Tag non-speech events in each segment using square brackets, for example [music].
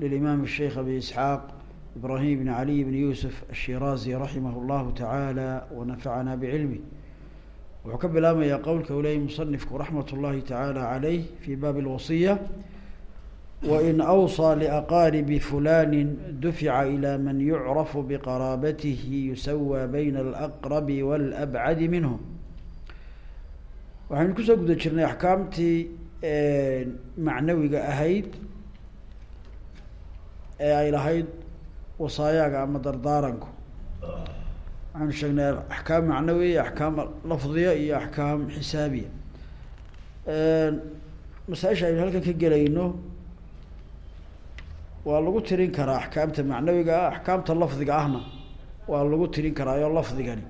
للإمام الشيخ أبي إسحاق إبراهيم بن علي بن يوسف الشيرازي رحمه الله تعالى ونفعنا بعلمه وحكب الآن يا قولك إليه مصنفك رحمة الله تعالى عليه في باب الوصية وإن أوصى لأقارب فلان دفع إلى من يعرف بقرابته يسوى بين الأقرب والأبعد منهم waxaynu kusoo guda jirnay axkaamtii macnawiga ahayd ee ay lahayd wasaayaaga ama dardaaranku. Waxaanu sheegnay axkaam macnawi iyo axkaam lafdiya iyo axkaam xisaabiya. Masaaisha aynu halkan ka gelayno waa lagu tirin karaa axkaamta macnawiga ah axkaamta lafdiga ahna waa lagu tirin karaayo lafdigani.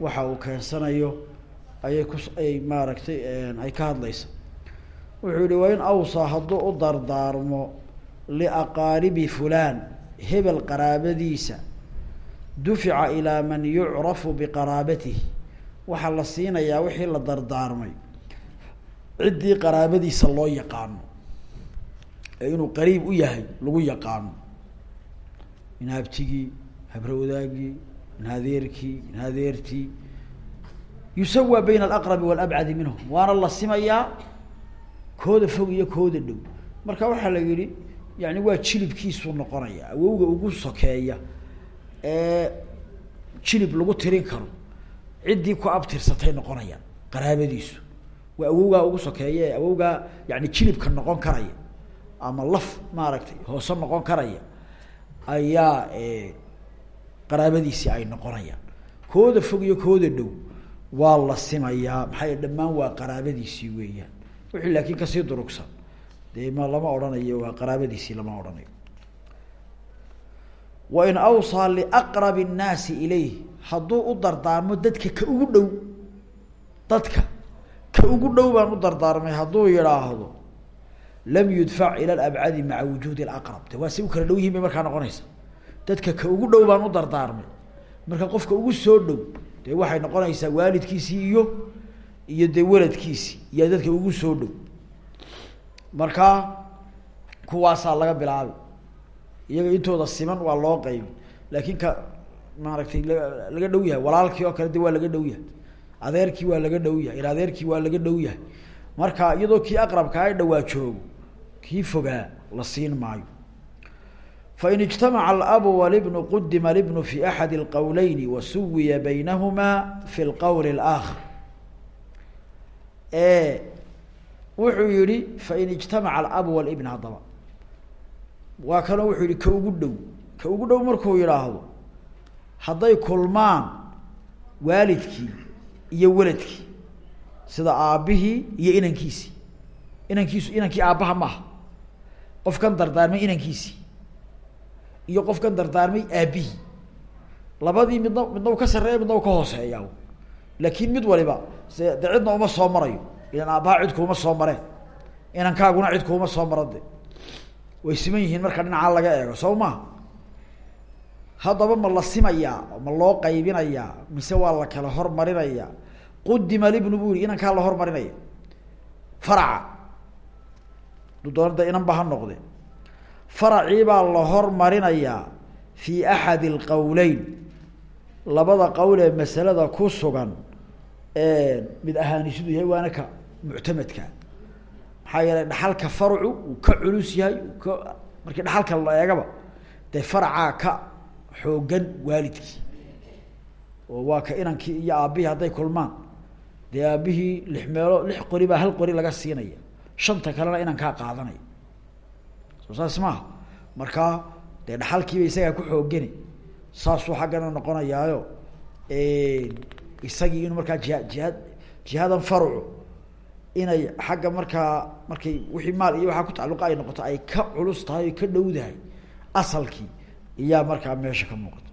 Waxa uu keensanayo ayay ku ayay maaragtay ay ka hadlaysa. Wuxuu yihi waa in awsaa hadduu u dardaarmo liaqaaribi fulaan hebel qaraabadiisa dufica ilaa man yucrafu biqaraabatihi waxaa la siinayaa wixii la dardaarmay ciddii qaraabadiisa loo yaqaano ee inuu qariib u yahay lagu yaqaano in habtigii habrawadaagii in hadeerkii in hadeertii yusawa bayna alaqrabi walabcadi minhum waana la kooda fog iyo kooda dhow marka waxaa la yihi yani waa jilibkiisuu noqonaya awowga ugu sokeeya ee jilib lagu tirin karo ciddii ku abtirsatay noqonayaan qaraabadiisu. Waa awowgaa ugu sokeeya ee awowgaa yani jilibka noqon karaya ama laf maaragtay hoose noqon karaya ayaa qaraabadiisii ay noqonayaan kooda fog iyo kooda dhow waa la simayaa maxaa dhammaan waa qaraabadiisii weeyaan. Wixii laakiin ka sii durugsan ma lama odhanayo waa qaraabadiisii lama odhanayo. Wain awsaa liaqrabi nnaasi ilayh hadduu u dardaarmo dadka ka ugu dhow dadka ka ugu dhow baan u dardaarmay hadduu yidhaahdo lam yudfac ila labcadi maca wujuudi laqrab de waa si u kala dhow yihiin bay markaa noqonaysa. Dadka ka ugu dhow baan u dardaarmay. Marka qofka ugu soo dhow dee waxay noqonaysaa waalidkiisii iyo iyo dee waladkiisii iyo dadka ugu soo dhow markaa kuwaasaa laga bilaabi. Iyaga intooda siman waa loo qaybi laakiin ka maaragtay laga dhow yahay. Walaalkii oo kale de waa laga dhow yahay. Adeerkii waa laga dhow yahay. In adeerkii waa laga dhow yahay. Marka iyadoo kii aqrabka ay dhawaa joogo kii fogaa la siin maayo. Fain ijtamaca alabu walibnu qudima libnu fi axadi اlqowleyn wa suwiya baynahumaa fi lqowl wuxuu yihi fain ijtamaca alabu walibn haddaba. Waa kanoo wuxuu yihi ka ugu dhow ka ugu dhow markuu yidhaahdo hadday kulmaan waalidkii iyo weladkii sida aabbihii iyo inankiisii. Inankiisu inankii aabbaha maaha qofkan dardaarmay inankiisii iyo qofkan dardaarmay aabbihii. Labadii midna midna u ka sarreeya midna u ka hooseeya. Laakiin mid waliba se de cidna uma soo marayo ilan aabbaha cid kuuma soo mareen. Inankaaguna cid kuuma soo mara de way siman yihiin marka dhinacaa laga eego soo maha haddaba ma la simayaa ma loo qaybinayaa mise waa la kala hormarinayaa qudima libnu bu yihi inankaa la hormarinaya. Faraca. Du doonada inan ba ha noqde. Faracii baa la hormarinayaa fi axadi alqowleyn labada qowl ee masalada ku sugan mid ahaanisidu yahay waana ka muctamadka. Maxaa yeelay dhaxalka farcu uu ka culus yahay ka markii dhaxalka la eegaba dee faracaa ka xoogan waalidkii. Oo waa ka inankii iyo aabbihii hadday kulmaan. Dee aabbihii lix meelo lix qori baa hal qori laga siinaya. Shanta kalena inankaa qaadanaya soo saas maaha. Markaa dee dhaxalkiiba isagaa ku xoogani. Saasuu xaggana noqonayaayo isagii inuu markaa jiha jihaad jihadan farcu inay xagga markaa markay wixii maal iyo waxaa ku tacalluqa ay noqoto ay ka culus tahay o ka dhowdahay asalkii iyaa markaa meesha ka muuqata.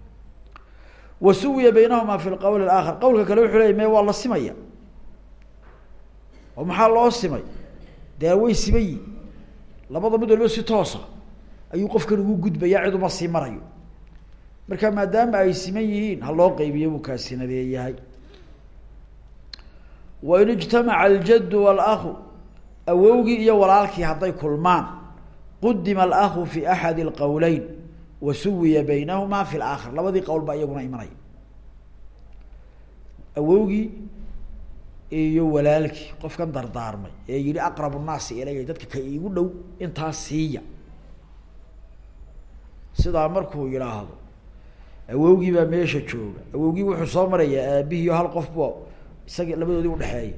Wa suwiya baynahumaa fi lqowl aakhar qowlka kale wuxuu leya me waa la simaya? Oo maxaa loo simay? Dee way siman yihiin labada mid waliba si toosa. Ayuu qofkan ugu gudbaya cid uma sii marayo. Marka maadaama ay siman yihiin ha loo qeybiyo buu kaasina leeyahay wain ijtamaca aljaddu walahu awowgii iyo walaalkii hadday kulmaan qudima alahu fi axadi اlqowleyn wa suwiya baynahuma fi laakhar labadii qowl baa iyaguna imanaya awowgii iyo walaalkii qofkan dardaarmay ee yihi aqrab nnaasi ilaya dadka ka iigu dhow intaas siiya. Sidaa markuu yidhaahdo awowgii baa meesha jooga. Awowgii wuxuu soo marayaa aabihiio hal qof bo isaga labadoodii udhexeeya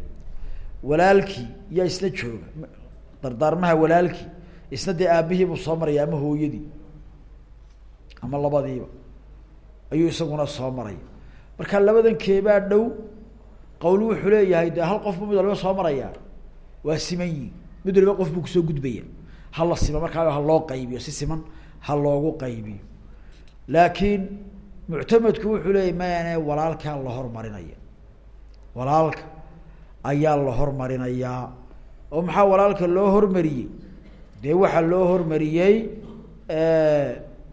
walaalkii yaa isna jooga. Dardaarmaha walaalkii isna dee aabihiibuu soo maraya ama hooyadii? Ama labadiiba? Ayuu isaguna soo maraya marka labadan keebaa dhow qawl wuxuu leeyahay dee hal qofbu mid waliba soo marayaa? Waa siman yihiin mid waliba qof buu ku soo gudbaya hala sima markaa ha loo qaybiyo. Si siman ha loogu qaybiyo. Laakiin muctamadku wuxuu leeyahy mayane walaalkaa la hormarinaya walaalka ayaa la hormarinayaa oo maxaa walaalka loo hormariyey? Dee waxaa loo hormariyey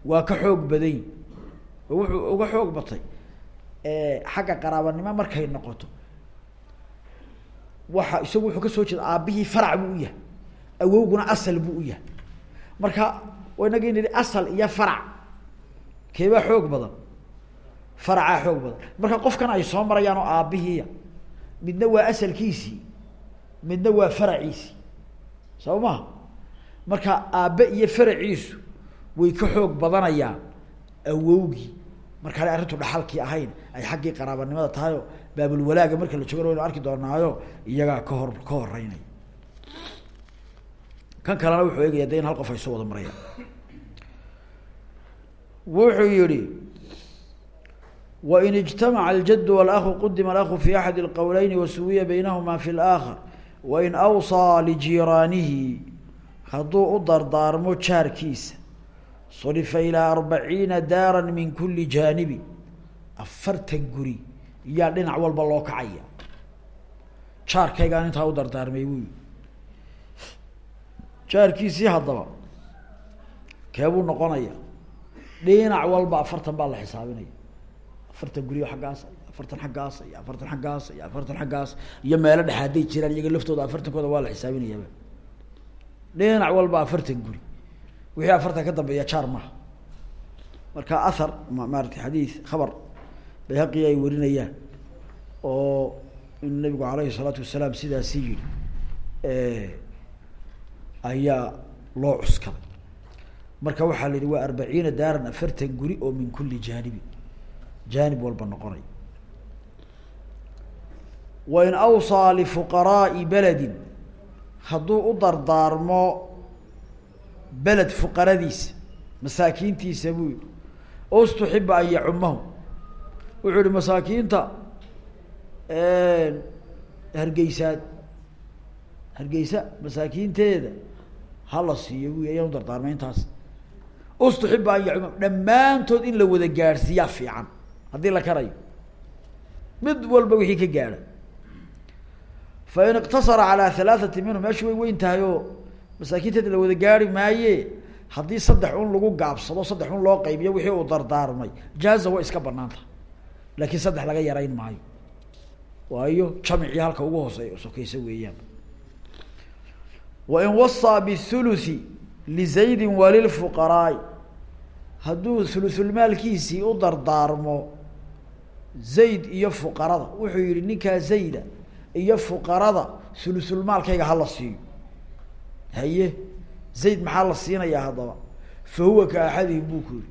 waa ka xoog badan. Oo wuxuu uga xoog batay. Xagga qaraabanimo markay noqoto. Waxa isagu wuxuu ka soo jeeda aabihii farac buu u yahay. Awowguna asal buu u yahay. Marka inagii nidhi asal iyo farac. Keebaa xoog badan? Faracaa xoog badan. Marka qofkan ay soo marayaan oo aabihiiya midna waa asalkiisii midna waa faraciisii soo maha marka aabe iyo faraciisu way ka xoog badanayaan awowgii. Markaana arrintu dhaxalkii ahayn ay xaggii qaraabanimada tahay oo baabulwalaaga marka la joogan waynu arki doonaayo iyagaa ka hor ka horeynaya kan kalena wuxuu eegaya de in hal qof ay soo wada marayaan. Wuxuu yihi wain ijtamaca aljadu walahu qudima alahu fi axadi اlqowleyni wasuwiya baynahuma fi اlaakhar wain awsaa lijiiraanihi hadduu u dardaarmo jaarkiisa sulifa ilaa arbaciina daara min kuli jaanibi afartan guri iyaa dhinac walba loo kacaya jaarkaygaan intaa u dardaarmay buu yii jaarkiisii haddaba keebuu noqonaya dhinac walba afartan baa la xisaabinaya afartan guriyo xaggaas afartan xaggaas iyo afartan xaggaas iyo afartan xaggaas iyo meelo dhex hadday jiraan iyaga laftooda afartankooda waa la xisaabinayaaba dhinac walba afartan guri. Wixii afartan ka dambeeya jaar maha marka ahar maarata xadiid khabar bayhaqi ay warinayaan oo inuu nabigu alayhi salaatu wasalaam sidaasi yihi ayaa loo cuskaday marka waxaa la yihi waa arbaciina daaran afartan guri oo min kuli jaanibi jaanib walba noqonay wain awsaa lifuqaraai beledin hadduu u dardaarmo beled fuqaradiisa masaakiintiisa buu yihi ustuxiba an yacumahu wuxuu yihi masaakiinta hargeysaad hargeysa masaakiinteeda hala siiyo bu ayaan u dardaarmay intaas ustuxiba an yacuma dhammaantood in la wada gaadhsiiyaa fiican haddii la karayo mid walba wixii ka gaadha. Fain iqtasara calaa halaathati minhum meeshu way weyn tahay oo masaakiinteeda la wada gaari maaye haddii saddex un lagu gaabsado saddex un loo qaybiyo wixii uu dardaarmay jaaza way iska banaan laakiin saddex laga yarayn maayo. Waayo jamicii halka ugu hoosey sokeysa weeyaan. Wain wasaa bithuluthi lizaydin walilfuqaraai hadduu thuluthulmaalkiisii u dardaarmo zayd iyo fuqarada. Wuxuu yihi ninkaa zayda iyo fuqarada thuluthulmaalkayga hala siiyo. Haye zayd maxaa la siinayaa haddaba? Fa huwa ka axadihim buu ku yihi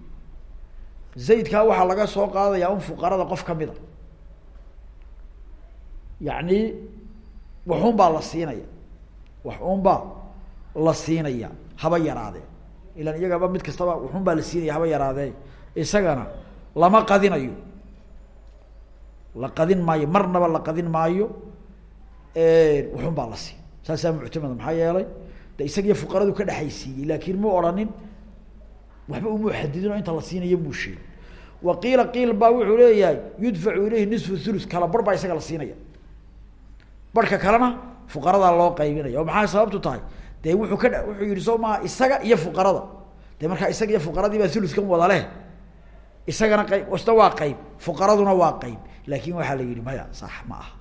zaydkaa waxaa laga soo qaadayaa un fuqarada qof ka mid a. Yacni waxun baa la siinaya wax un baa la siinaya haba yaraadee. Ilan iyagaba mid kastaba waxun baa la siinaya haba yaraadee. Isagana lama qadinayo la qadin maayo marnaba la qadin maayo waxun baa la siin. Saasaa muctamada maxaa yeelay de isagiyo fuqaradu ka dhexaysiiyey laakiin mu odhanin waxba umuu xadidinoo inta la siinayo muu sheegin. Wa qiila qiil baa wuxuu leeyahay yudfacu ilayhi nisfu thuluth kala bar baa isaga la siinaya. Barhka kalena fuqaradaa loo qaybinaya oo maxaa sababtu tahay? Dee wuxuu ka wuxuu yihi soo maha isaga iyo fuqarada. Dee markaa isaga iyo fuqaradii baa thuluthkan wada leh isagana qayb isna waa qayb fuqaraduna waa qayb. Laakin waxaa la yihi maya sax ma aha.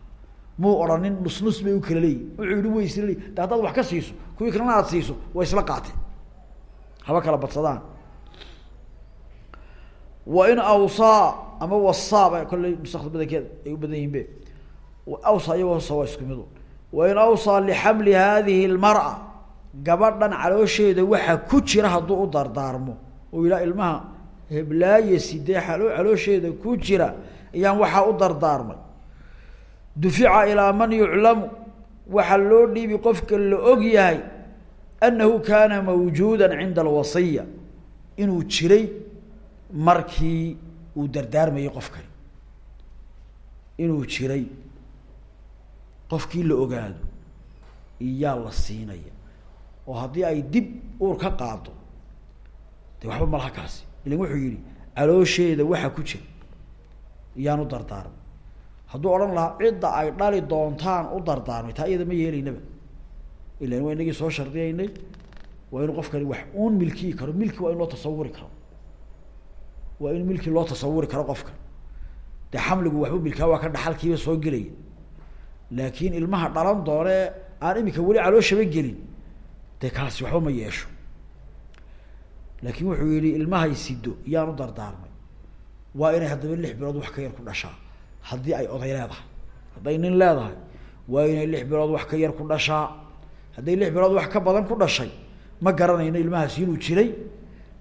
Muu odhanin nus nus bay u kala leeyihiin. Wuxuu yihi way isla leeyihiin. De wax ka siiso kuwii kalena aad siiso way isla qaateen haba kala badsadaan. Wain awsaa ama wasaaba kolley nusakda badankeeda ay u badan yihiin be awsaa iyo wasa waa isku midu. Wain awsaa lixamli hadihi lmar'a gabadhan caloosheeda waxa ku jira hadduu u dardaarmo. Oo yidhaha ilmaha heblaaye sidee alo caloosheeda ku jira ayaan waxaa u dardaarmay. Dufica ilaa man yuclamu waxaa loo dhiibi qofka la og yahay annahu kaana mawjuuda cinda alwasiya inuu jiray markii uu dardaarmayay qofkani. Inuu jiray qofkii la ogaado iyaa la siinaya oo haddii ay dib uur ka qaado de waxba malaha kaasi ilan wuxuu yihi caloosheeda waxa ku jira iyaan u dardaarmay hadduu odhan lahaa cidda ay dhali doontaan u dardaarmay taa iyada ma yeelaynaba. Ilan waa inagii soo shardiyaynay waa inu qofkani wax uun milkiyi karo milki waa in loo tasawuri karo. Waa in milki loo tasawuri karo qofka. Dee xamligu waxba milkaa waa ka dhaxalkiiba soo gelaya laakiin ilmaha dhalan doone aan imika weli calooshaba gelin. Dee kaasi waxba ma yeesho laakiin wuxuu yihi ilmahay sido u dardaarmay. Waa inay haddaba lix bilood wax ka yar ku dhashaa. Haddii ay oday leedahay hadday nin leedahay waa inay lix bilood wax ka yar ku dhashaa. Hadday lix bilood wax ka badan ku dhashay ma garanayno ilmahaasi inuu jiray.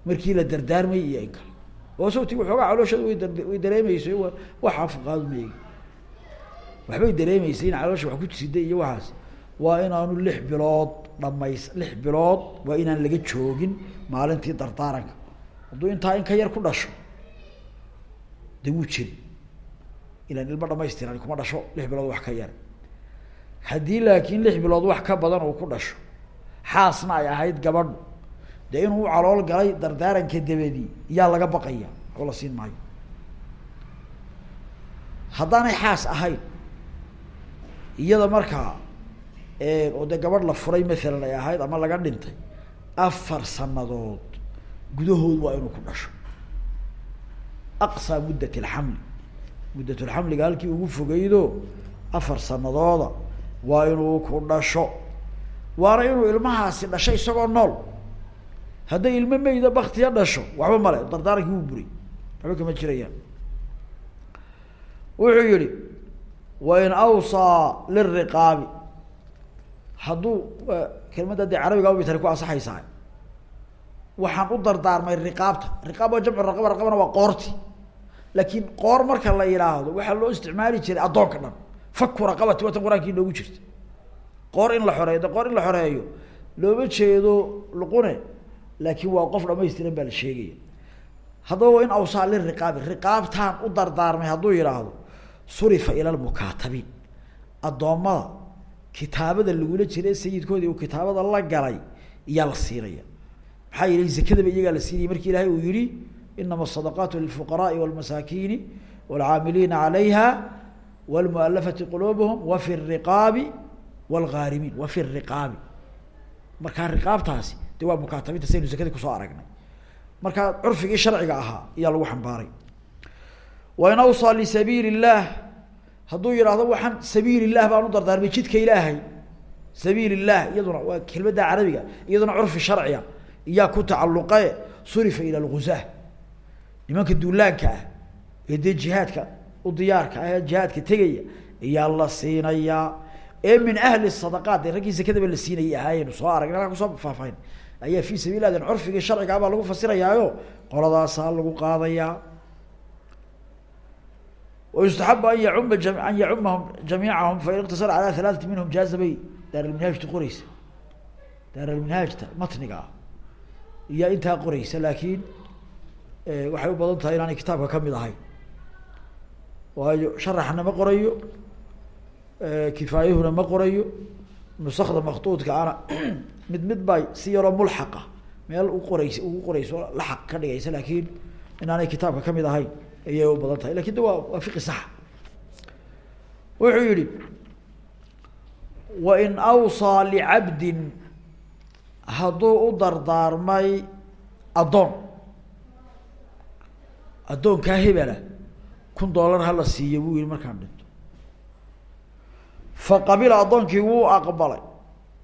Markii la dardaarmayy iyo in kale. Oo sawti waxoogaa calooshada way dar way dareemeysay waxaa fuqaadu ma eegi waxbay dareemeysay in caloosha wax ku siday iyo waxaas waa inaanu lix bilood dhamays lix bilood waa inaan laga joogin maalintii dardaaranka hadduu intaa in ka yar ku dhasho de wuu jiri ilaan ilmo dhamaystiran kuma dhasho lix bilood wax ka yar. Haddii laakiin lix bilood wax ka badan uu ku dhasho xaasna ay ahayd gabadhu dee inuu u calool galay dardaaranka dabadii iyaa laga baqaya oo la siin maayo. Haddaanay xaas ahayn iyada markaa oo dee gabadh la furay maalan ay ahayd ama laga dhintay afar sanadood gudahood waa inuu ku dhasho. Aqsaa muddat alxamli muddatulxamliga halkii ugu fogeydo afar sanadooda waa inuu ku dhasho. Waana inuu ilmahaasi dhashay isagoo nool. Hadday ilmo meyda baktiya dhasho waxba male dardaarankii wuu buray. Waxba kama jirayaan. Wuxuu yihi wain awsaa liriqaabi hadduu kelmadda dee carabiga bay tani ku ansaxaysaa waxaan u dardaarmay riqaabta. Riqaab waa jamcu raqaba raqabana waa qoorti. Laakiin qoor marka la yidhaahdo waxaa loo isticmaali jiray addoonka dhan. Faku raqabati watan qur'aankii noogu jirta. In la xoreeyo de in la xoreeyo looma jeedo luqune laakiin waa qof dhamaystiran baa la sheegaya. Haddaba waa in awsaa liriqaabi riqaabtaan u dardaarmay hadduu yidhaahdo surifa ila addoommada kitaabada lagula jira sayidkoodii uu kitaabada la galay iyaa la siinaya. Maxaa yeelay zakadaba iyagaa la siinayay markii ilahay uu yihi inama asadaqaatu lilfuqaraai walmasaakiini walcaamiliina calayha wlmualafati quluubuhum wafi riqaabi wlgaarimiin wafi riqaabi. Markaa riqaabtaasi de waa mukaatabiinta saynu zakadii ku soo aragnay. Markaa curfigii sharciga ahaa ayaa lagu xambaaray. Wain awsaa lisabiili اllah hadduu yidhaahdo waxaan sabiil illah baan u dardaarmay jidka ilaahay. Sabiil illah iyaduna waa kelmadda carabiga iyaduna curfi sharciga iyaa ku tacaluqe surifa ila lguzah nimanka duulaanka ah ee jihaadka u diyaarka ah ee jihaadka tegaya iyaa la siinayaa ee min ahli sadaqaat dee raggii zakadaba la siinayay ahaayenu soo aragn alkaa ku soo faahfaahin ayaa fi sabiil lah curfigii sharciga baa lagu fasirayaayo qoladaasaa lagu qaadayaa ويustaحaب an yacuma an yacumahum جamيicahم fain اktasara calى ثaلaثaةi minhum jaaza bay daaralminhaajta qoreysa daaralminhaajta matniga ah iyaa intaa qoreysa laakiin waxay u badan tahay inaanay kitaabka kamid ahayn waayo sharaxna ma qorayo kifaayahuna ma qorayo nusakda maktuudka ana [clears throat] mid mid bay si yaroo mulxaqa meel u qoraysa ugu qorayso laxaq ka dhigaysa laakiin inaanay kitaabka kamid ahayn ayay u badan tahay laakiin de waa waa fiqi sax. Wuxuu yihi wain awsaa licabdin hadduu u dardaarmay addoon. Addoonkaa hebela kun dollar hala siiya buu yihi markaan dhinto. Fa qabila addoonkii wuu aqbalay.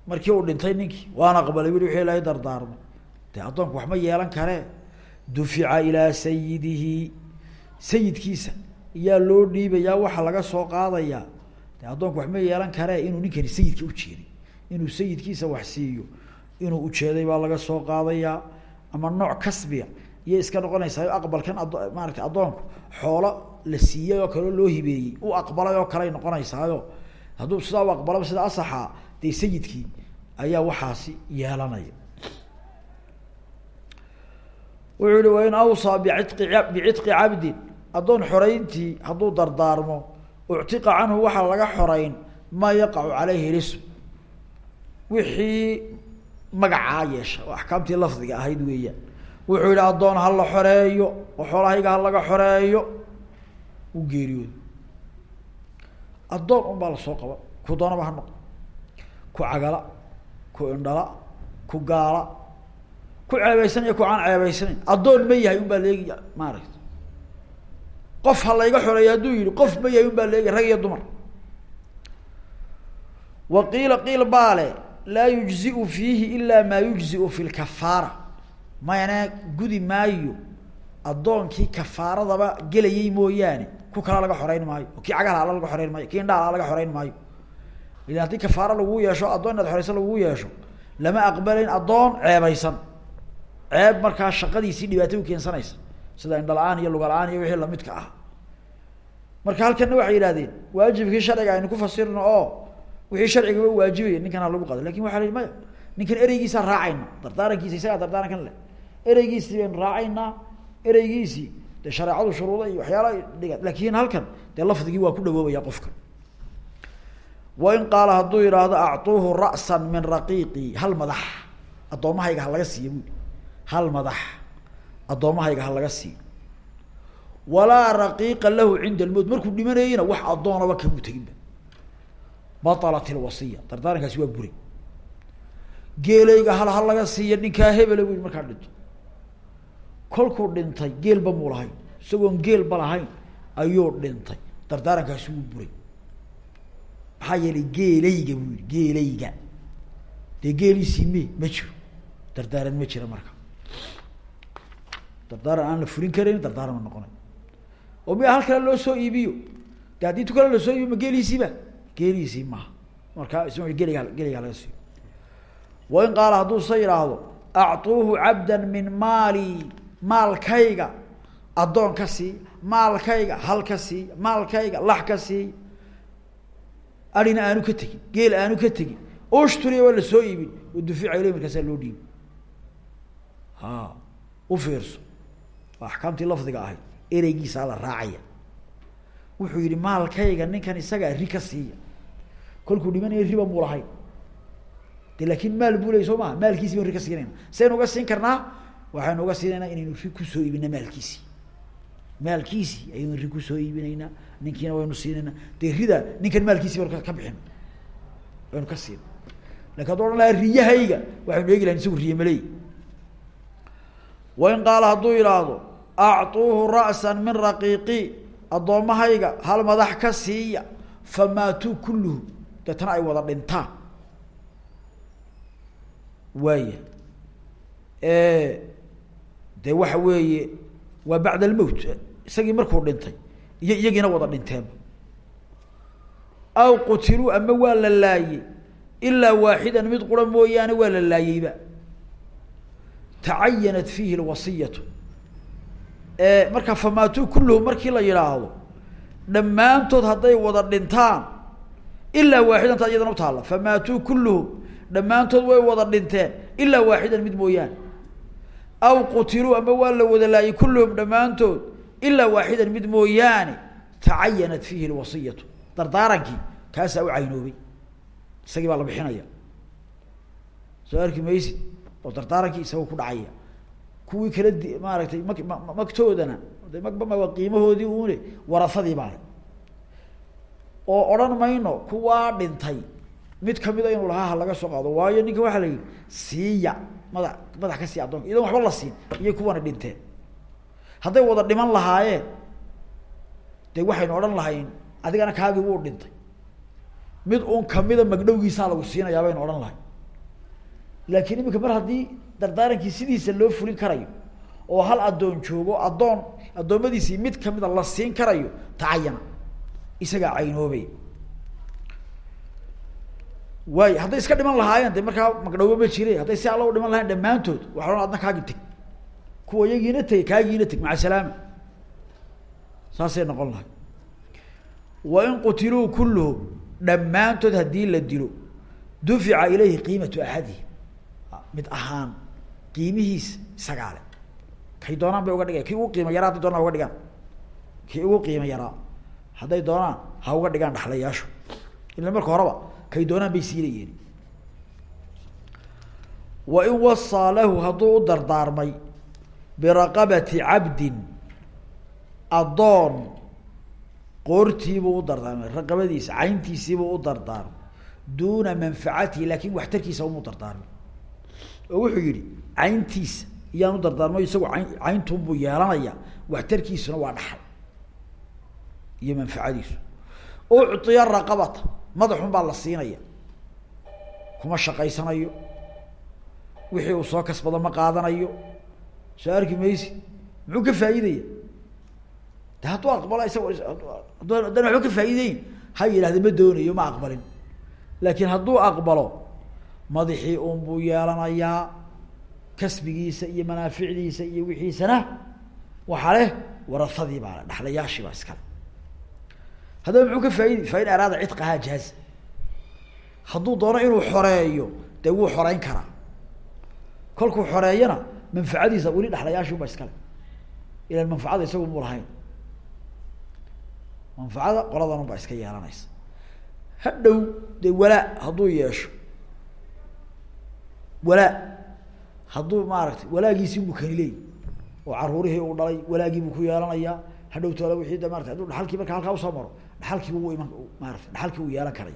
Markii uu dhintay ninkii waan aqbalay wili wixii ilahay dardaarmay. Dee addoonku wax ma yeelan karee? Dufica ilaa sayidihi sayidkiisa iyaa loo dhiibayaa waxa laga soo qaadayaa. De addoonku wax ma yeelan karee inuu ninkani sayidka ujeeday inuu sayidkiisa wax siiyo inuu ujeeday baa laga soo qaadayaa. Ama nooc kasbiga iyo iska noqonaysaa aqbalkan ad maarata addoonku xoolo la siiyey oo kale loo hibeeyey u aqbalay oo kaley noqonaysaayo. Hadduu sidaa u aqbalaba sida asaxa dee sayidkii ayaa waxaasi yeelanaya. Wuxuu yihi wain awsaa bicidqi bicitqi cabdin addoon xoreyntii hadduu dardaarmo uctiqa canhu waxaa laga xoreyn maa yaqacu caleyhi lism. Wixii magacaa yeesha oo axkaamtii lafdiga ahayd weeyaan wuxuu yihi addoon ha la xoreeyo oo xoolahayga ha laga xoreeyo u geeriyooda addoon un baa la soo qaba ku doonaba ha noqo ku cagala ku indhala ku gaala ku ceebeysanaya ku aan ceebeysanayn addoon ma yahay un baa leegi maaragta qof ha layga xoreeyo hadduu yihi qof ma yahay un baa leegi rag iyo dumar. Wa qiila qiil baale laa yujziu fiihi ila maa yujziu fi lkafaara mayane gudi maayo addoonkii kafaaradaba gelayay mooyaane ku kala laga xoreyn maayo kii cagala ala laga xoreyn maayo kii indhaala laga xoreyn maayo. Ila haddii kafaaro laguu yeesho addoon inaad xoreysa laguu yeesho lama aqbalayn addoon ceebeysan ceeb markaa shaqadiisii dhibaato ukeensanaysa sida indha la'aan iyo luga la'aan iyo wixii lamidka ah. Marka halkana waxay yidhahdeen waajibkii sharciga aynu ku fasirno oo wixii sharcigaba waajibaya ninkan ha lagu qado laakiin waxa la yihi maya ninkan ereygiisaan raacayna. Dardaarankiisa isagaa dardaarankan leh. Ereygiisii baynu raacaynaa ereygiisii dee shareecadu shuruuda iyo waxyaala dhiga. Lakin halkan dee lafdigii waa ku dhawoobaya qofka. Wain qaala hadduu yidhaahdo actuuhu ra'san min raqiiqi. Hal madax. Addoommahayga ha laga siiyo bui hal madax addoommahayga ha laga siiyo walaa raqiiqa lahu cinda almowt markuu dhimanayeyna wax addoonaba kamuu teginba. Batalat ilwasiya dardaarankaasi waa buray geelayga hal ha laga siiya ninkaa hebela bu markaa dhinto. Kolkuu dhintay geelba muu lahayn. Isagoon geelba lahayn ayuu dhintay. Dardaarankaasi wuu buray. Maxaa yeelay geelayga buu yihi geelayga. Dee geeliisii me ma jiro. Dardaaran ma jira marka dardaaran aan la furin karayn dardaaran noqonay. Oo miya hal loo soo iibiyo? De haddii tu kale la soo iibiyo ma geeliisiiba geeliisii maha markaa is geeliga geeliga laga siiyo. Wain qaala hadduu sa yidhaahdo actuuhu cabda min maali maalkayga addoon ka sii maalkayga hal sii maalkayga lax ka sii arina aanu ka tegin geel aanu ka tegin ushturiya waa la soo iibin wadufica iley markaasaa loo dhiibi ha u fiirso axkaamtii lafdiga ahayd ereygiisaa la raacaya. Wuxuu yihi maalkayga ninkan isagaa ri ka siiya. Kolkuu dhimanaya riba muu lahayn. De laakin maal buu ley soo maha maalkiisi ban ri ka siinayna saynu uga siin karnaa? Waxaynu uga siinaynaa inaynu ri ku soo iibina maalkiisii. Maalkiisii ayaynu ri ku soo iibinaynaa ninkiina waynu siinaynaa. Dee rida ninkan maalkiisii baynu ka bixin. Waynu ka siina laakiin hadduu odhan lahaa riyahayga. Waxaynu eegi lahayn isagu riye wain qaala hadduu yidhaahdo actuuhu ra'sa min raqiiqi addoommahayga hal madax ka siiya famaatuu kulluhu. Deetana ay wada dhintaan. Waaya de waxa weeye waa bacd almowt isagii markuu dhintay iyo iyagiina wada dhinteenba aw qutiluu ama waa la laayey ilaa waaxidan mid qura mooyaane waa la laayeyba tacayanat fiihi lwasiyatu markaa famaatuu kulluhum markii la yidhaahdo dhammaantood hadday wada dhintaan ilaa waaxidan taa iyadana utaalla famaatuu kulluhum dhammaantood way wada dhinteen ilaa waaxidan mid mooyaane. Aw qutiluu ama waa la wada laayey kulluhum dhammaantood ilaa waaxidan mid mooyaane. Tacayanat fiihi lwasiyatu dardaarankii kaasaa u caynoobay. Isagii baa la bixinaya. Soo arki maysid oo dardaarankii isaga ku dhacaya. Kuwii kala di maaragtay mak magtoodana de qiimahoodii une warafadii baale oo odhan mayno kuwaa dhintay. Mid kamida inuu lahaa ha laga soo qaado waayo ninka waxaa la yihi siiya mada madax ka sii addoonka iyadoon waxba la siin iyay kuwani dhinteen. Hadday wada dhiman lahaayeen de waxaynu odhan lahayn adigana kaagii wuu dhintay. Mid uun kamida magdhowgiisaa lagu siinayaa baynu odhan lahay laakiin imika mar haddii dardaarankii sidiisa loo fulin karayo oo hal addoon joogo addoon addoommadiisii mid kamida la siin karayo tacayana. Isagaa caynoobay. Waay hadday iska dhiman lahaayeen de markaa magdhowba ma jire. Hadday si alla u dhiman lahayen dhammaantood waxa odhan adna kaagi teg kuwa iyagiina tegey kaagiina teg maca salaama. Saasay noqon lahay wain qutiluu kulluhum dhammaantood haddii la dilo dufica ilayhi qiimatu axadihim mid ahaan qiimihiisa isagaa le kay doonaan bay uga dhigay kii ugu qiima yaraa hadday doonaan uga dhigaan? Kii ugu qiima yaraa? Hadday doonaan ha uga dhigaan dhaxlayaashu. Ila marka horeba kay doonaan bay siinayeen wain wasaa lahu hadduu u dardaarmay biraqabati cabdin addoon qoortiibuu u dardaarmay raqabadiisa cayntiisiibuu u dardaarmay duuna manfacatihi laakin waxtarkiisa umu dardaarmay oo wuxuu yihi cayntiisa iyaan u dardaarmay isagu ayn cayntunbuu yeelanaya waxtarkiisuna waa dhaxal iyo manfacadiisu ucطiya raqabata madaxun baa la siinaya kuma shaqaysanayo wixii uu soo kasbado ma qaadanayo soo arki maysi muxuu ka faa'iidaya de hadduu aqbalo isago haddaan waxba ka faa'iideyn ha yidhahda ma doonayo ma aqbalin. Laakiin hadduu aqbalo madaxii un buu yeelanayaa kasbigiisa iyo manaaficdiisa iyo wixiisana waxaa leh warafadii baa le dhaxlayaashii baa iskale haddaba muxuu ka faaidi fa in araada cidqahaa jaaza hadduu doono inuu xoreeyo dee wuu xoreyn karaa. Kolkuu xoreeyana manfacadiisa weli dhaxlayaashii un baa iskale ilan manfacada isagu mu lahayn. Manfacada qoladan un baa iska yeelanaysa. Hadhow dee walaa hadduu yeesho walaa hadduu maaragtay walaagiisii buu kani oo caruurihii uu dhalay walaagii buu ku yeelanayaa hadhow toole wixii de marata hadduu dhaxalkii marka halkaa u soo maro dhaxalkii wuu iman maarata dhaxalkii wuu yeelan karay.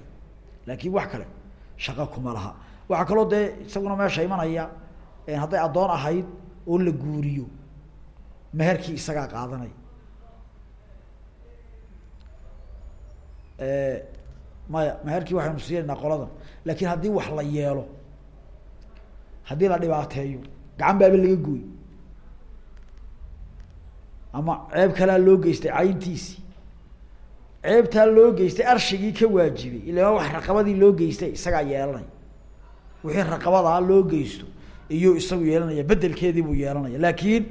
Laakin wax kale shaqa kuma laha. Waxaa kaloo dee isaguna meesha imanaya hadday addoon ahayd oo la guuriyo meherkii isagaa qaadanaya maya meherkii waxaynu siinaynaa qoladan. Laakiin haddii wax la yeelo haddii la dhibaateeyo gacan baaba laga gooy ama ceeb kalaa loo geystay cayntiisii ceebtaa loo geystay arshigii ka waajibay ila wax raqabadii loo geystay isagaa yeelanaya wixii raqabadaa loo geysto iyuu isagu yeelanaya bedelkeedii buu yeelanaya. Laakiin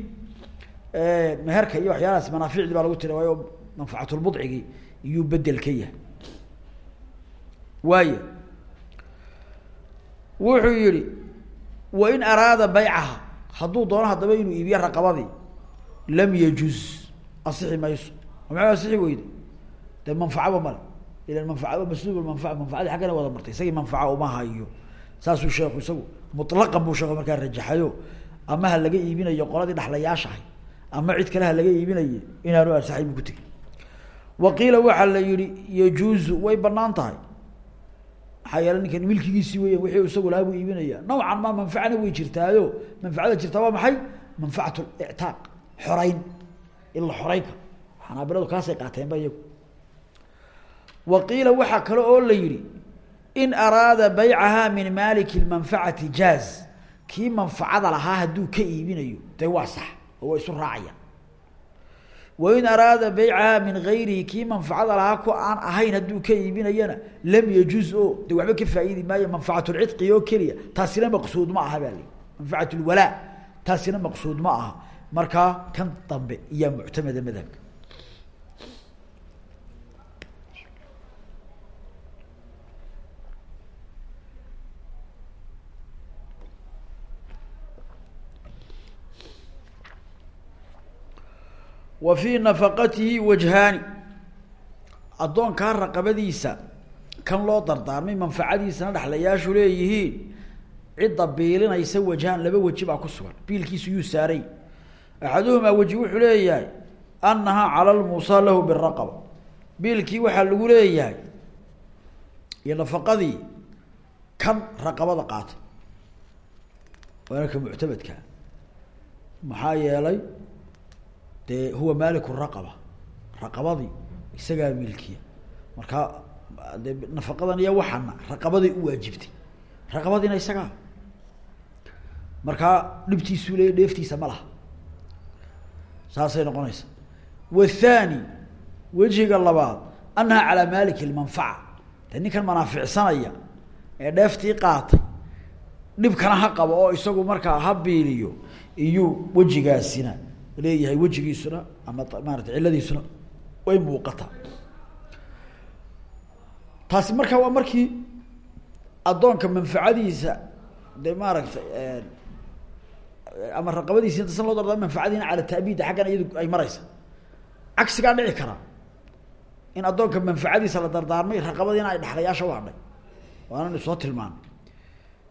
meherka iyo waxyaalahaas manaaficdii baa lagu tira waayo manfacatulbudcigii iyuu bedel ka yahay. Waaya wuxuu yihi wain araada baycaha hadduu doono haddaba inuu iibiyo raqabadii lam yajuz. Asixi mayso. Maxay asixi weyde dee manfacaba male ilan manfaca masluub manfaca manfacadii xaggana wada martay. Isagii manfaca uma hayo. Saasuu sheeku isagu mutlaqan buu sheeku markaa rajaxayo. Ama ha laga iibinayo qoladii dhaxlayaashahay. Ama cid kale ha laga iibinaye inaanu ansaxay buu ku tegey. Wa qiila waxaa la yihi yajuuzu way bannaan tahay maxaa ninkan milkigiisii weyan wixii isagu lahaa buu iibinaya. Nawcan ma manfacana way jirtaayo. Manfacada jirtaa waa maxay? Manfacat lictaaq xoreyn in la xanaabiladu kaasay qaateenba iyagu. Wa qiila waxaa kale oo la yihi in araada baycaha min maliki lmanfacati jaaz. Kii manfacada lahaa hadduu ka iibinayo dee waa sax oo waa isu raacaya wain araada baycaha min gayrihi kii manfacada lahaa ku aan ahayn hadduu ka iibinayana lam yajuz o de waxba ka faa'iidi maayo manfacatulcidqi oo keliya taasina maqsuud ma aha baa li manfacat lwalaa taasina maqsuud ma aha. Markaa kan dambe iyaa muctamada madhabka wa fii nafaqatihi wajhaani. Addoonkaa raqabadiisa kan loo dardaarmay manfacadiisana dhexlayaashu leeyihiin cidda biilinaysa wajhaan laba weji baa ku sugan biilkiisu yuu saaray axaduhumaa weji wuxuu leeyahay annahaa cala lmuusaa lahu biraqaba biilkii waxaa lagu leeyahay iyo nafaqadii kan raqabada qaata. Waana ka muctamadka maxaa yeelay dee huwa maaliku raqaba raqabadii isagaa milkiya. Markaa dee nafaqadan iyo waxana raqabaday u waajibtay raqabadiina isagaa. Markaa dhibtiisuu leeya dheeftiisa ma laha. Saasay noqonaysa. Wathani wejiga labaad annaha calaa maaliki lmanfaca de ninkan manaaficsanaya ee dheeftii qaatay dhibkana ha qabo oo isagu markaa ha biiliyo iyuu wejigaasina leeyahay wejigiisuna ama maarata ciladiisuna way muuqataa taasi markaa waa markii addoonka manfacadiisa de maaragtay ama raqabadiisi inta san loo darda manfacadiina cala taabida xaggan iyadu ay maraysa. Cagsigaa dhici kara. In addoonka manfacadiisa la dardaarmay raqabadiina ay dhexlayaasha u hadhay. Waananu soo tilmaanay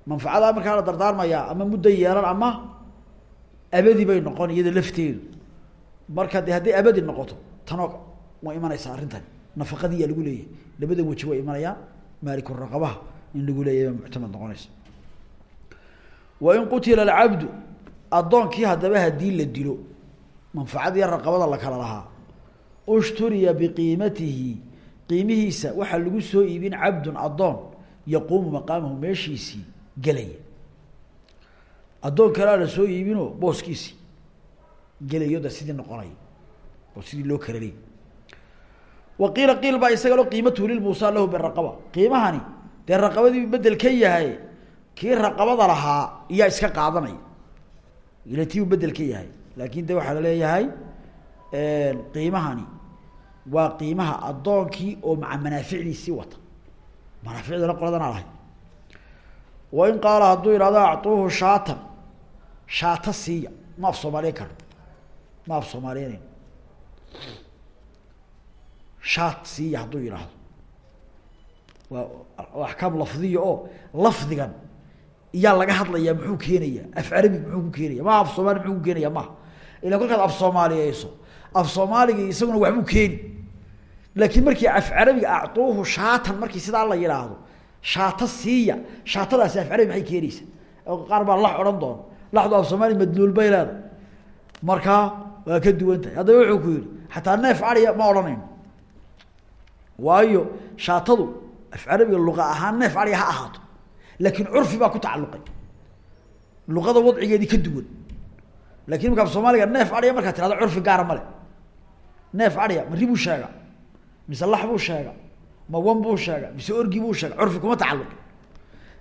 manfacadaa markaa la dardaarmayaa ama mudday yeelan ama abadi bay noqon iyada lafteedu marka de hadday abadi noqoto tanoo way imanaysaa arrintani nafaqadiiyaa lagu leeyahay. Labada weji way imanayaan. Maalikuraqabaha in lagu leeyahay baa muctamad noqonaysa wain qutila alcabdu addoonkii haddaba haddii la dilo manfacadiiyo raqabada la kala lahaa. Ushturiya biqiimatihi qiimihiisa waxaa lagu soo iibin cabdun addoon yaquumu maqaamahu meeshiisii gelaya addoon kalea la soo iibinoo booskiisii gelayo da sidii noqonaya oo sidii loo kala leeyay wa qiila qiil baa isaga lo qiimatuhu lilmuusaa lahu biraqaba qiimahani dee raqabadii bedel ka yahay kii raqabada lahaa iyaa iska qaadanaya ila tii ka yahay. Laakin de waxaa la leeyahay qiimahani waa qiimaha addoonkii oo maca manaaficdiisii wata. Manaaficdana qoladana lahay wain qaala hadduu ihahdo acuuhu shaatan shaata siiya ma af soomaaliyan karo. Ma af soomaaliyaneyn shaat siiya hadduu yidhaahdo waa axkaam lafdiya oo lafdigan iyaa laga hadlayaa muxuu keenaya af carabi muxuu ku keenaya ma af soomaali muxuu ku keenaya maha ila kolkaad af soomaaliyeyso af soomaaligii isaguna waxbuu keeni. Laakiin markii af carabiga acuuhu shaatan markii sidaa la yidhaahdo shaata siiya shaatadaasi af carabi maxay keenaysa qaar baa lax odhan doona laxdu af soomaali madluul bay leedahay markaa waa ka duwan tahay haddaba wuxuu ku yihi xataa neef ariya ma odhanayno waayo shaatadu af carabiga luqa ahaan neef ariya ha ahaato laakiin curfi baa ku tacalluqay luqada wadcigeedii ka duwan laakiin imaka af soomaaliga neef ariya markaa tirahdo curfi gaara male neef ariya ma ribuu sheega mise lax buu sheega ma wan buu sheega mise orgi buu sheega curfi kuma tacalluq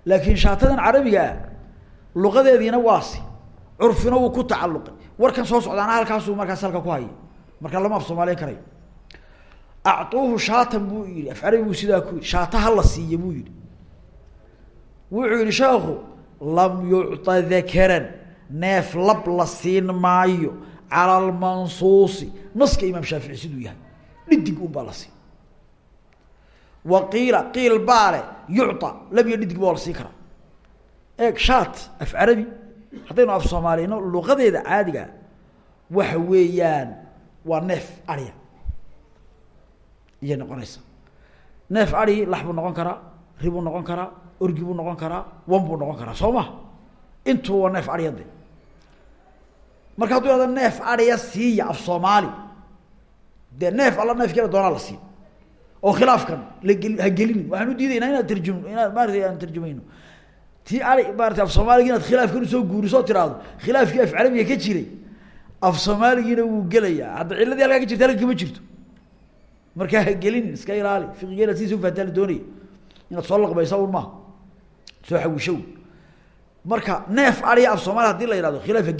laakiin shaatadan carabiga luqadeediina waasi. Curfina wuu ku tacalluqay. Warkan soo socdaana halkaasuu markaas halka ku haya marka lama af soomaaliyan karayo acuuhu shaatan buu yihi af carabi buu sidaa ku yihi shaata hala siiya buu yihi wuxuu yihi sheekhu lam yucطa dakaran neef lab la siin maayo. Cala almansuusi naska imaam shaafici siduu yahay. Dhidig un baa la siin. Wa qiila qiil baale yucطa lab dhidig ba waa la siin karaa eeg shaat af carabi haddaynu af soomaaliyno luqadeeda caadiga waxa weeyaan waa neef ariya iyay noqonaysa. Neef ari lax buu noqon karaa ribuu noqon karaa orgi buu noqon karaa wan buu noqon karaa. Soo ma? Intuba waa neef ariya de marka hadduu ihahdo neef ariya siiya af soomaali dee neef alla neefkeeda doonaa la siin oo khilaafkan lagel ha gelinin. Waxaan u diidaynaa inaad tarjum inaad maarata aan tarjumayno tii ari maarata af soomaaligi inaad khilaafkan u soo guurisoo tiraahdo khilaafkii af carabiga ka jiray af soomaaligiina wuu gelayaa. Hadda ciladii halkaa ka jirta halka kama jirto. Markaa [laughs] ha iska ilaali. Fiqigeena sidiisa ufahantaa la doonaya. Inaad soo laqbaysa un soo xawisho marka neef ariya af soomaaliya haddii la yihahdo khilaaf ha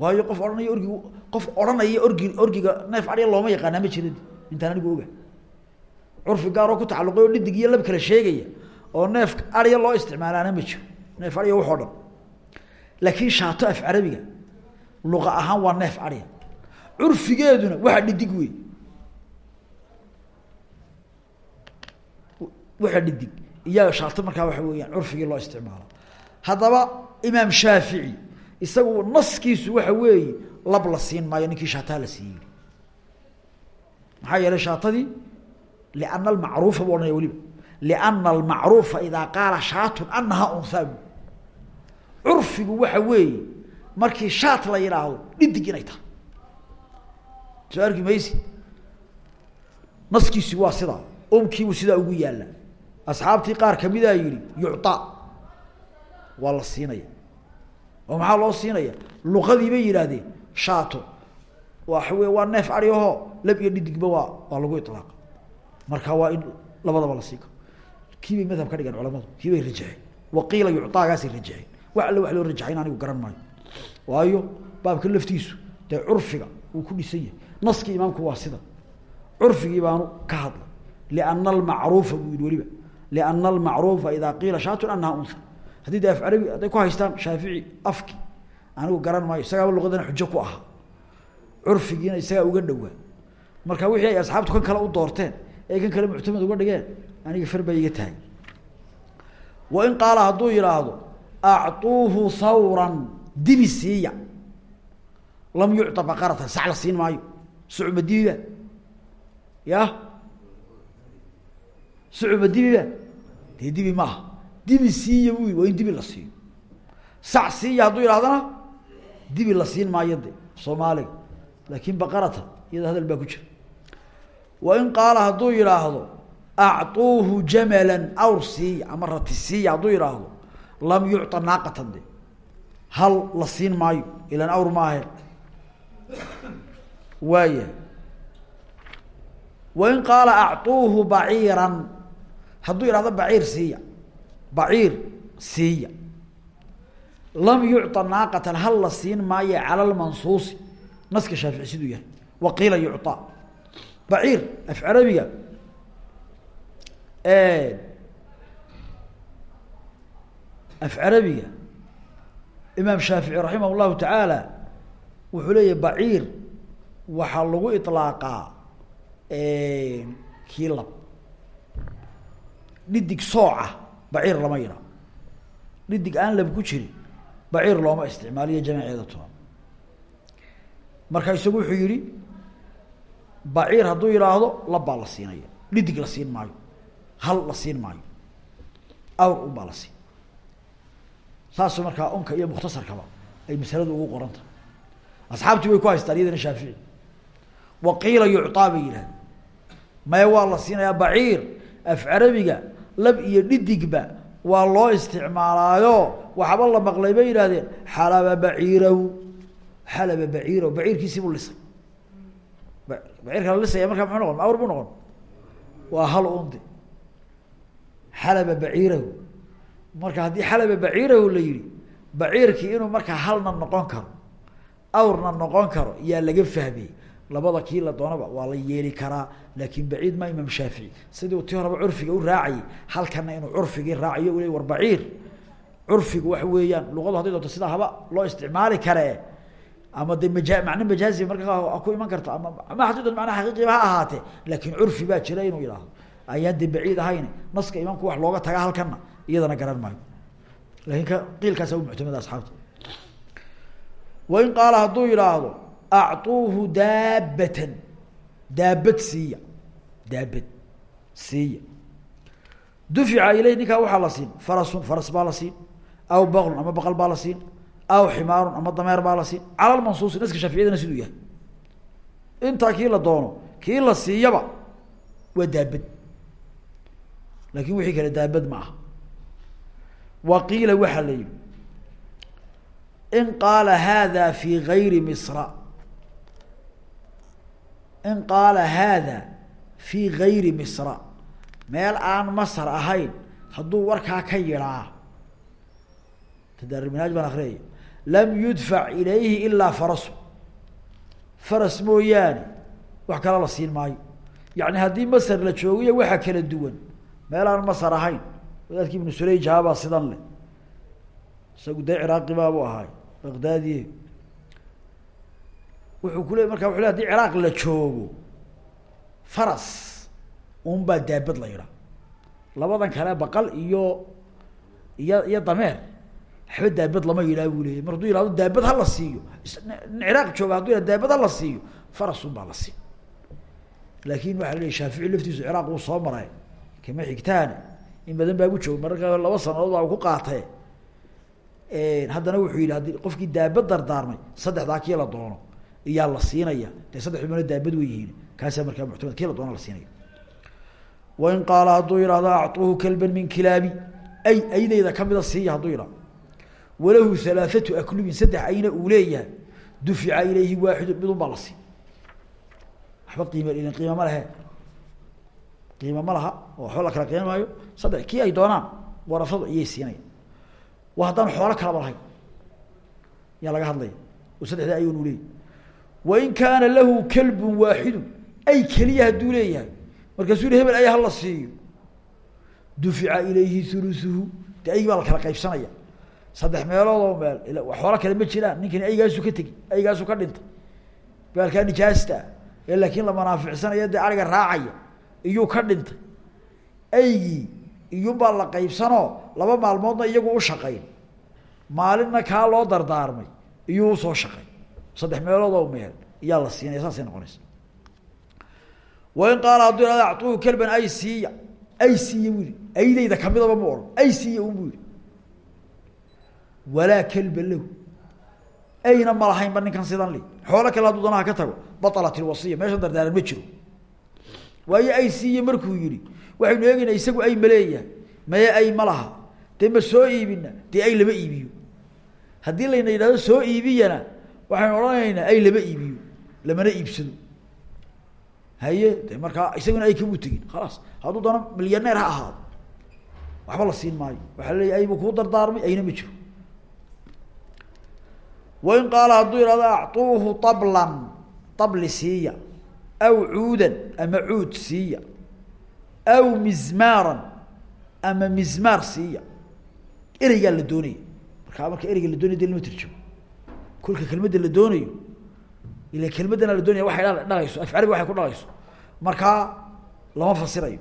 waayo qof odhanaya orgi qof odhanaya orgi orgiga neef ariya looma yaqaanaa ma jira intaan anigu oga. Curfi gaaroo ku tacalluqay oo dhidig iyo lab kala sheegaya oo neef ariya loo isticmaalaana ma jiro. Neef ariya waxoo dhan. Laakiin shaato af carabiga luqa ahaan waa neef ariya curfigeeduna waxa dhidig wey waxa dhidig. Iyo shaato markaa waxa weeyaan curfigii loo isticmaalo haddaba imaam shaafici isagu naskiisu waxa weeye lab la siin maayo ninkii shaataa la siiyey. Maxaa yeelay shaatadii? Liana almacruufa bu ohanaya weliba liana almacruufa idaa qaala shaatun anahaa unhaa curfigu waxa weeye markii shaat la yidhaahdo dhidig inay tahay soo arki maysi naskiisi waa sidaa omkiibuu sidaa ugu yaalla asxaabtii qaar kamidaa yihi yucطaa waa la siinaya oo maxaa loo siinaya luqadii bay yidhaahdeen shaato waxa wey waa neef ari aho lab iyo dhidigba waa waa waa kii bay madhab ka dhigeen culamadu kii bay rajaxeen waqiila yucطaagaasay rajaxeen wax alle wax loo rajaxayn anigu garan maayo. Waayo baabka laftiisu dee curfiga uu ku dhisan yahay. Naskii imaamku waa sida. Curfigii baanu ka hadlay liana almacruufa buu yihi weliba. Liana almacruufa idaa qiila shaatun anaha unha haddii de af carabi hadday ku haystaan shaafici afki anigu garan maayo. Isagaaba luqadana xujo ku ahaa curfigiina isagaa uga dhowaa. Marka wixii ay asxaabtu kan kale u doorteen ee kan kale muctamad uga dhigeen aniga far baa iga tahay. Wain qaala hadduu yidhaahdo acuuhu hawran dibi siiya. Lam yucطa baqaratan sax la siin maayo. Sucuma dibiba ya sucuma dibiba dee dibi maaha. Dibi siiya yii waa in dibi la siiyo. Sac siiya hadduu yidhahdana dibi la siin maayo de soomaaliga. Laakin baqarata iyada hadal baa ku jira wain qaala hadduu yidhaahdo acuuhu jamalan awr siiya ama rati siiya hadduu yidhaahdo lam yucطa naaqatan de hal la siin maayo ilan awr maahe waaya wain qaala acuuhu baciiran hadduu yidhahdo baciir siiya baciir siiya lam yucطa naaqatan hal la siin maayo cala lmansuusi naska shaafici siduu yahay waqiila yucطa baciir af carabiga af carabiga imaam shaafici raximah llahu tacaala wuxuu leeyahy baciir waxaa lagu iطlaaqaa kii lab dhidig sooca baciir lama yidha dhidig aan lab ku jirin baciir looma isticmaaliyo jamaceeda toban. Marka isagu wuxuu yihi baciir hadduu yidhaahdo lab baa la siinaya dhidig la siin maayo. Hal la siin maayo. Awr un baa la siin. Saasu markaa unka iyo mukhtasarkaba ay masaladu ugu qoran tahay asxaabtii way ku haystaan iyadana shaafici. Waqiila yucطaa bay yidhahdeen. Maya waa la siinayaa baciir af carabiga lab iyo dhidigba waa loo isticmaalaayo. Waxba la maqlay bay yidhahdeen xalaba baciirahu. Xalaba baciirahu. Baciirkiisii buu lisay baciirka la lisaya markaa muxuu noqon? Awr buu noqon. Waa hal undi xalaba baciirahu. Marka haddii xalaba baciirahu la yihi baciirkii inuu markaa halna noqon karo awrna noqon karo yaa laga fahmay labada kii la doonaba waa la yeeli karaa laakin baciid ma imaam shaafici sidii tii horeba curfiga u raacayay halkana inuu curfigii raaciyo le war baciir. Curfigu waxa weeyaan luqadu hadday doonto sidaa haba loo isticmaali karee ama de maja macno majaazi markaa ku iman karto ama doonto macnaha xaqiiqiba ha ahaatee laakin curfi baa jira inuu yidhaahdo. Ayaan de baciid ahayn naska imaamku wax looga taga halkana iyadana garan maayo. Lakin ka qiilkaasa muctamada asxaabta. Wain qaala hadduu yidhaahdo acuuhu daabatan daabad siiya. Daabad siiya. Dufica ileyh ninkaa waxaa la siin. Farasun faras baa aw baqlun ama baqal baa aw ximaarun ama dameer baa la siin cala lmansuusi naska shaaficiyadana siduu yahay intaa kii la doono kii la siiyaba waa daabad laakin wixii kale daabad ma aha wa qiila waxaa la yihi in qaala hada fi gayri misra in qaala haada fi gayri misra meel aan masr ahayn hadduu warkaa ka yidhaa tadaariminhaaj baan akriyaya lam yudfac ilayhi ilaa farasu faras mooyaane wax kale la siin maayo. Yani haddii masr la joogiyo waxa kala duwan. Meel aan masr ahayn wadaadki ibnu surayjaha baa sidan leh. Isagu dee ciraaqi baabu ahaay baqdaadiye wuxuu ku le markaa wuxu le haddii ciraaq la joogo faras un baa daabad la yidhaa labadan kale baqal iyo iyo iyo dameer waxba daabad lama yidhaha buu mar hadduu yihahdo daabad hala siiyo. Ciraaq jooga haduu yihahdo daabad hala siiyo farasun baa la sii. Laakin waxaa la shaafici laftiisu ciraaq uu soo maray. Kama xigtaane in badan baa gu jooga. Mararka laba sanadood baa ku qaatee haddana wuxuu yidhi haddii qofkii daabad dardaarmay saddexdaa kii la doono iyaa la siinaya. Dee saddex dumana daabad way yihiin. Kaasaa markaa muctamad kii la doona la siinaya. Wain qaala hadduu yihahdo acuuhu kalban min kilaabi. Ay aydeyda kamida siiya hadduu yihahdo walahu halaathatu aklubin saddex ayna uu leeyahay dufica ilayhi waaxidu midun baa la sii waxba qiima ilin qiima ma lehe qiima ma laha oo waxba la kala qiima maayo. Saddex kii ay doonaan warafadu iyay siinaya waa haddaan xoolo kalaba lahayn yaa laga hadlaya oo saddexda ayun u leeyahy wain kaana lahu kalbun waaxidu ay keliya hadduu leeyahay markaasuu hebel ay hala siiyo. Dufica ilayhi hulusuhu de aygi baa la kala qaybsanaya saddex meelood oo meel xoolo kale ma jiraan. Ninkani aygaasu ka tegi aygaasu ka dhintay. Baalkaa nijaasta ee laakiin la manaaficsanaya dee ariga raacaya iyuu ka dhintay. Aygii iyunbaa la qaybsanoo laba maalmoodna iyagu u shaqayn. Maalinna kaa loo dardaarmay iyuu u soo shaqay saddex meelood oo meel iyaa la siinaya saasay noqonaysa. Wain qaala hadduu ihahdo acuuhu kelban ay siiya. Ay siiya bu yihi aydeyda kamidaba ma odhan ay siiya un bu yihi walaa kelba lahu. Ayna ma lahaynba ninkan sidan li xoolo kale hadduu danaha ka tago batalat ilwasiya meeshan dardaaran ma jiro. Waayo ay siiye markuu yihi waxaynu eegeynaa isagu ay maleeyahay maye ay ma laha. Dee ma soo iibina dee ay lama iibiyo. Haddii layna yidhahdo soo iibiyana waxaynu odhanaynaa ay lama iibiyo lamana iibsado. Haye de markaa isaguna ay kamuu tegin. Khalaas hadduu dana milyaneer ha ahaado. Waxba la siin maayo. Waxaa la leeya aybuu kuu dardaarmay ayna ma jiro wain qaala hadduu ihahdo acuuhu ablan abli siiya aw cuudan ama cuud siiya aw mizmaaran ama mizmaar siiya. Ereygaa la doonaya markaa marka ereyga la doonaya de lama tirjamo kolka kelmadda la doonayo ila kelmaddana la doonaya waxay dhalayso af carabi waxay ku dhalayso markaa lama fasirayo.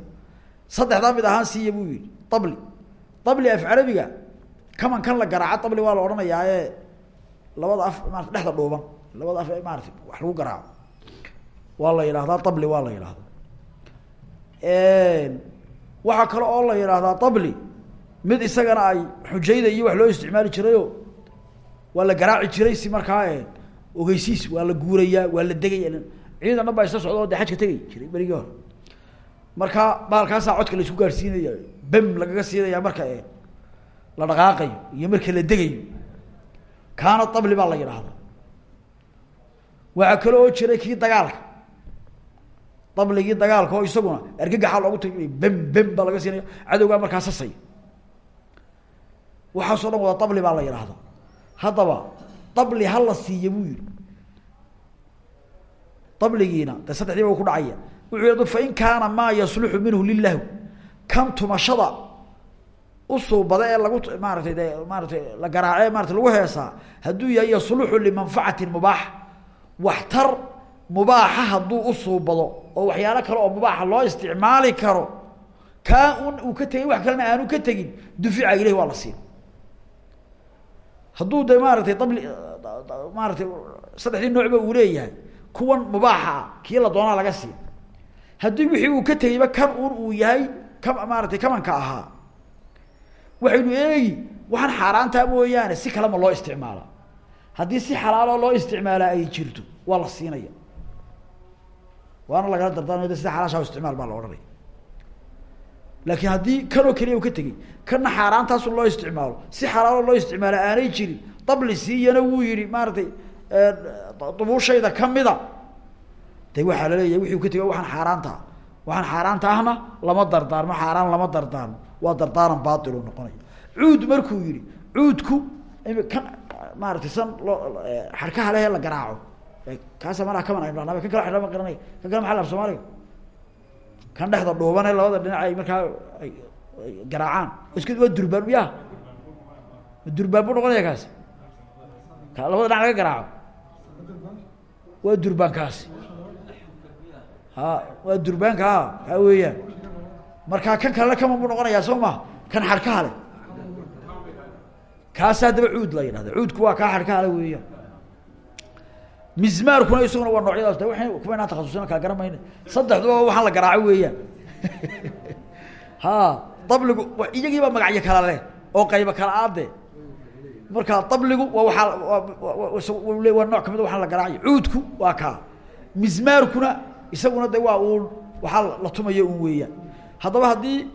Saddexdaa mid ahaan siiya buu yihi abli abli af carabiga kaman labada af maarata dhexda dhuuban labada af maarata wax lagu garaaco. Waa la yidhahdaa abli waa la yidhahdaa waxaa kale oo la yidhaahdaa abli mid isagana ay xujayda iyo wax loo isticmaali jirayo waa la garaaci jiray si markaa ogeysiis waa la guurayaa waa la degaya ciidan dhan baa isla socda oo de xajka tegay jiray berigii hore. Marka baalkaasaa codka la isku gaadhsiinaya bem lagaga siinaya marka la dhaqaaqayo iyo marka la degayo kaana abli baa la yidhaahdaa waxaa kale oo jiray kii dagaalka. Abligii dagaalka oo isaguna argagaxaa loogu tagi bem bem baa laga siinaya cadowgaa markaa sasay. Waxaasoo dhan wada abli baa la yidhaahdaa haddaba abli ha la siiya buu yihi abligiina de saddexdiiba u ku dhacaya. Wuxuu yidhahdo fain kaana maa yasluxu minhu lilahu kan tumashada usuubada ee lagu maaratay de maaratay la garaace maarata lagu heesaa hadduu yahay yasluxu limanfacatin mubaaxa waxtar mubaaxa hadduu usuubado oo waxyaalo kale oo mubaaxa loo isticmaali karo kaa uu ka tegay wax kalena aanu ka tegin dufica ilahi waa la siin. Hadduu de maaratay abli maaratay saddexdii noocba uu leeyahay kuwan mubaaxa ah kii la doonaa laga siin. Haddii wixii uu ka tegayba kan uu yahay ka maaratay kamanka ahaa waxaynu eegi waxaan xaaraantaa mooyaane si kalema loo isticmaalaa haddii si xalaaloo loo isticmaalaa ay jirto waa la siinaya. Waana lagala dardaarmay sida xalaasha isticmaal baa la odhanaya. Laakiin haddii kanoo keliya u ka tegey kana xaaraantaasun loo isticmaalo si xalaaloo loo isticmaala aanay jirin dabli siiyana wuu yihi maaratay dubuushayda kamida de waxaa la leeyahay wixii ka tegay waxaan xaaraantaa waxaan xaaraanta ahna lama dardaarmo xaaraan lama dardaarmo waa dardaaran baailu noqonaya cuud markuu yihi cuudku kan maaratay san loo xarkaha lehe la garaaco. Kaasa manaa kaman aynu dhahnaa kan kale a ma garanay. Kan kale maxa la soomaaliga kan dhexda dhuuban ee labada dhinac ay markaa ay garaacaan. Isk waa durbaan miya ma durbaan buu noqonaya kaasi ka labada dhinac laga garaaco. Waa durbaan kaasi ha waa durbaanka ha weeyaan markaa kan kalena kaman buu noqonayaa soo maha kan xadhkaha leh kaasa haddaba cuud la yidhahda. Cuudku waa kaa xadhkaha le weeyaan mizmaarkuna isaguna waa noocyadaas de wa kuma inaan takhasusina kala garan mayna waxaan la garaaco weeyaan [laughs] ha dabligu iyagiiba magacyo kala leh oo qaybo kala aade marka dabligu waa waaa waa nooc ka mid waxaan la garaacayo cuudku waa kaa. Mizmaarkuna isaguna de waa uun waxaa la tumayo un weeyaan haddaba haddii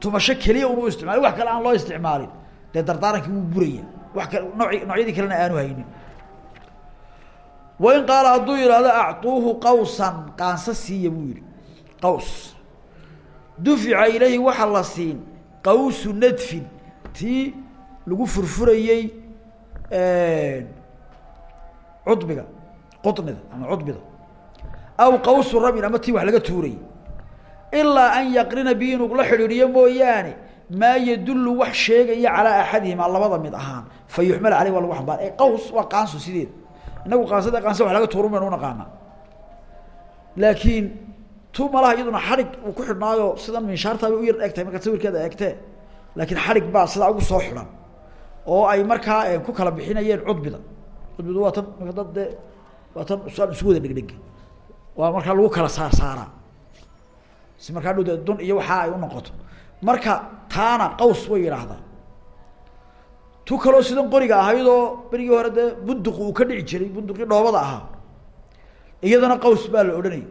tumasho keliya un u isticmaali wax kale aan loo isticmaalin dee dardaarankii wuu buraya. Wax kale nooc noocyadii kalena aanu haynin. Wain qaala hadduu yidhaahdo actuuhu qawsan qaansa siiya buu yihi qaws. Dufica ilayhi waxaa la siin. Qawsu nadfin. Tii lagu furfurayey cudbiga qunida ama cudbida. Aw qawsu rabin ilaa an yaqrina bi inuu la xidhiidhiyo mooyaane maa yadullu wax sheegaya calaa axadihimaa labada mid ahaan. Fa yuxmal aleyh waa lagu qaws waa qaansu sideeda inagu qaansada qaansa wax laga tuuro maynu unaqaanaa laakiin tu malaha iyaduna xadhig uu ku xidhnaayo sidan minshaartaabay u yar egtahay markaad sawirkeeda eegtee. Laakiin xadhig baa sidaa ugu soo xidhan oo ay markaa ku kala bixinayeen cudbida. Cudbidu waa tan marka dad waa tan saan isu wada waa markaa lagu kala saar saaraa si markaa dhow dun iyo waxaa ay unoqoto marka taana qaws way yidhaahdaa tu kaloo sidan qoriga ahaydoo berigii hore dee bunduq uu ka dhici jiray bunduqii dhoobada ahaa. Iyadana qaws baa la odhanayay.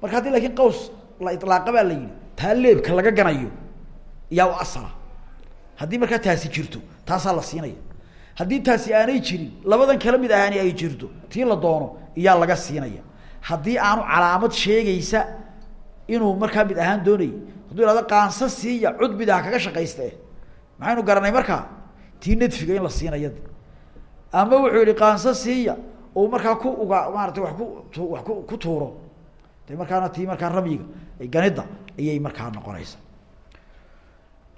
Marka haddii laakiin qaws la ilaaqa baa la yidhi taa leebka laga ganayo iyaa u asala. Haddii markaa taasi jirto taasaa la siinaya. Haddii taasi aanay jirin labadan kala mid ahaani ay jirto tii la doono iyaa laga siinaya. Haddii aanu calaamad sheegaysa inuu markaa mid ahaan doonayay hadduu ihahdo qaansa siiya cudbida ha kaga shaqayste. Maxaynu garanay markaa tii nadfiga in la siinaya ama wuxuu yihi qaansa siiya uu markaa ku uga maarata wa ku wax ku tuuro. De markaana tii markaa ramyiga ganida ayay markaa noqonaysa.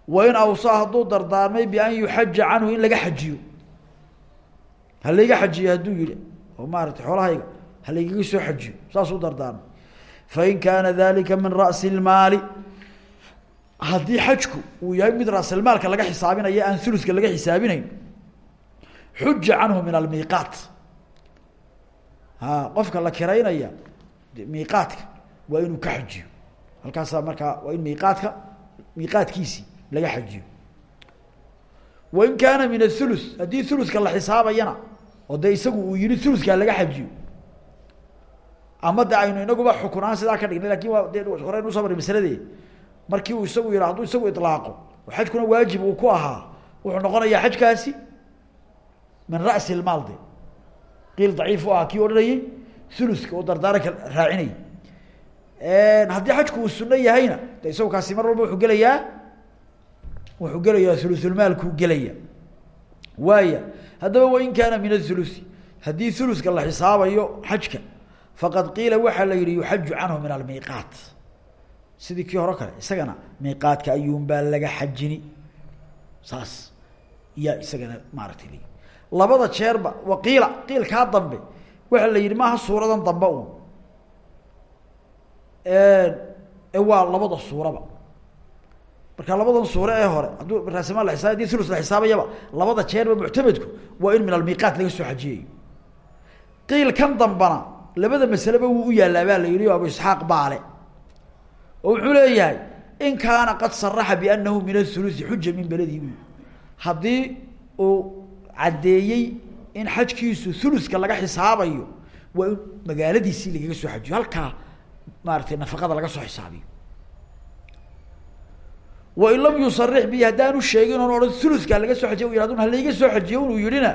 Wain awsaa hadduu dardaarmay bian yuxaja canhu in laga xajiyo. Ha layga xajiyo hadduu yihi oo maarata xoolahayga ha laygaga soo xajiyo saasuu dardaarmay fain kaana dalika min ra'si اlmaali haddii xajku uu yahay mid raasilmaalka laga xisaabinayo aan uluska laga xisaabinayn xuja canhu min almiiqaat qofka la kiraynaya miiqaadka waa inuu ka xajiyo halkaasaa markaa waa in miiqaadka miiqaadkiisii laga xajiyo wain kaana min athulu haddii uluska la xisaabayana oo dee isagu uu yihi uluskaa laga xajiyo ama de aynu inaguba xukunaan sidaa ka dhignay laakiin waa de horeynu u soo marray maslade markii uu isagu yidha hadduu isagu ilaaqo xajkuna waajib uu ku ahaa wuxuu noqonayaa xajkaasi min ra'si lmaal de qiil daciif u ahaa kii oo dardaaranka raacinayay haddii xajku uu suno yahayna de isagu kaasi mar walba wuxuu gelayaa wuxuu gelayaa ulusulmaalkuu gelaya. Waaya haddaba wain kaana min athulusi haddii uluska la xisaabayo xajka faqad qiila waxaa la yihi yuxaju canhu min almiiqaat. Sidii kii hore kale isagana miiqaadka ayuunbaa laga xajini. Saas iyaa isagana maaragtay l labada jeerba waqiila qiilkaa dambe waxaa la yihi maaha suuradan dambe un waa labada suuraba. Marka labadan suure ee hore hadduu raasimaal la xisaabay haddii ulus la xisaabayaba labada jeerba muctamedku waa in min almiiqaat laga soo xajiyayo qiil kan dambana labada masaleba wuu u yaallaa baa la yihi abu isxaaq baale. Oo wuxuu leeyahay in kaana qad saraxa bianahu min athulusi xuja min beledihi bu haddii uu caddeeyey in xajkiisu thuluska laga xisaabayo waa in magaaladiisii lagaga soo xajiyo halkaa maaratay nafaqada laga soo xisaabiyo. Wain lam yusarix bi haddaanu sheegin oon odhan thuluska laga soo xajiya u yihahdo soo xajiyo inuu yihina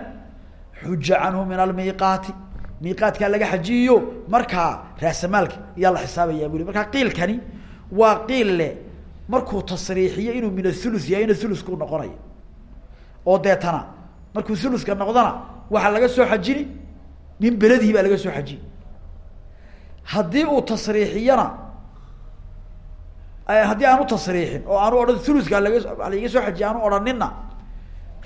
xuja canhu min almiiqaati miiqaadkaa laga xajiyiyo markaa raasamaalka iyaa la xisaabayaa buli markaa qiilkani waa qiil le markuu tasriixiyo inuu min athulus yahay ina thuluskuu noqonaya. Oo deetana markuu thuluska noqdona waxaa laga soo xajini min beledihi baa laga soo xajini. Haddii uu tasriixiyana haddii aanu tasriixin oo aanu odhan thuluska laga laiga soo xajiye aanu odhanina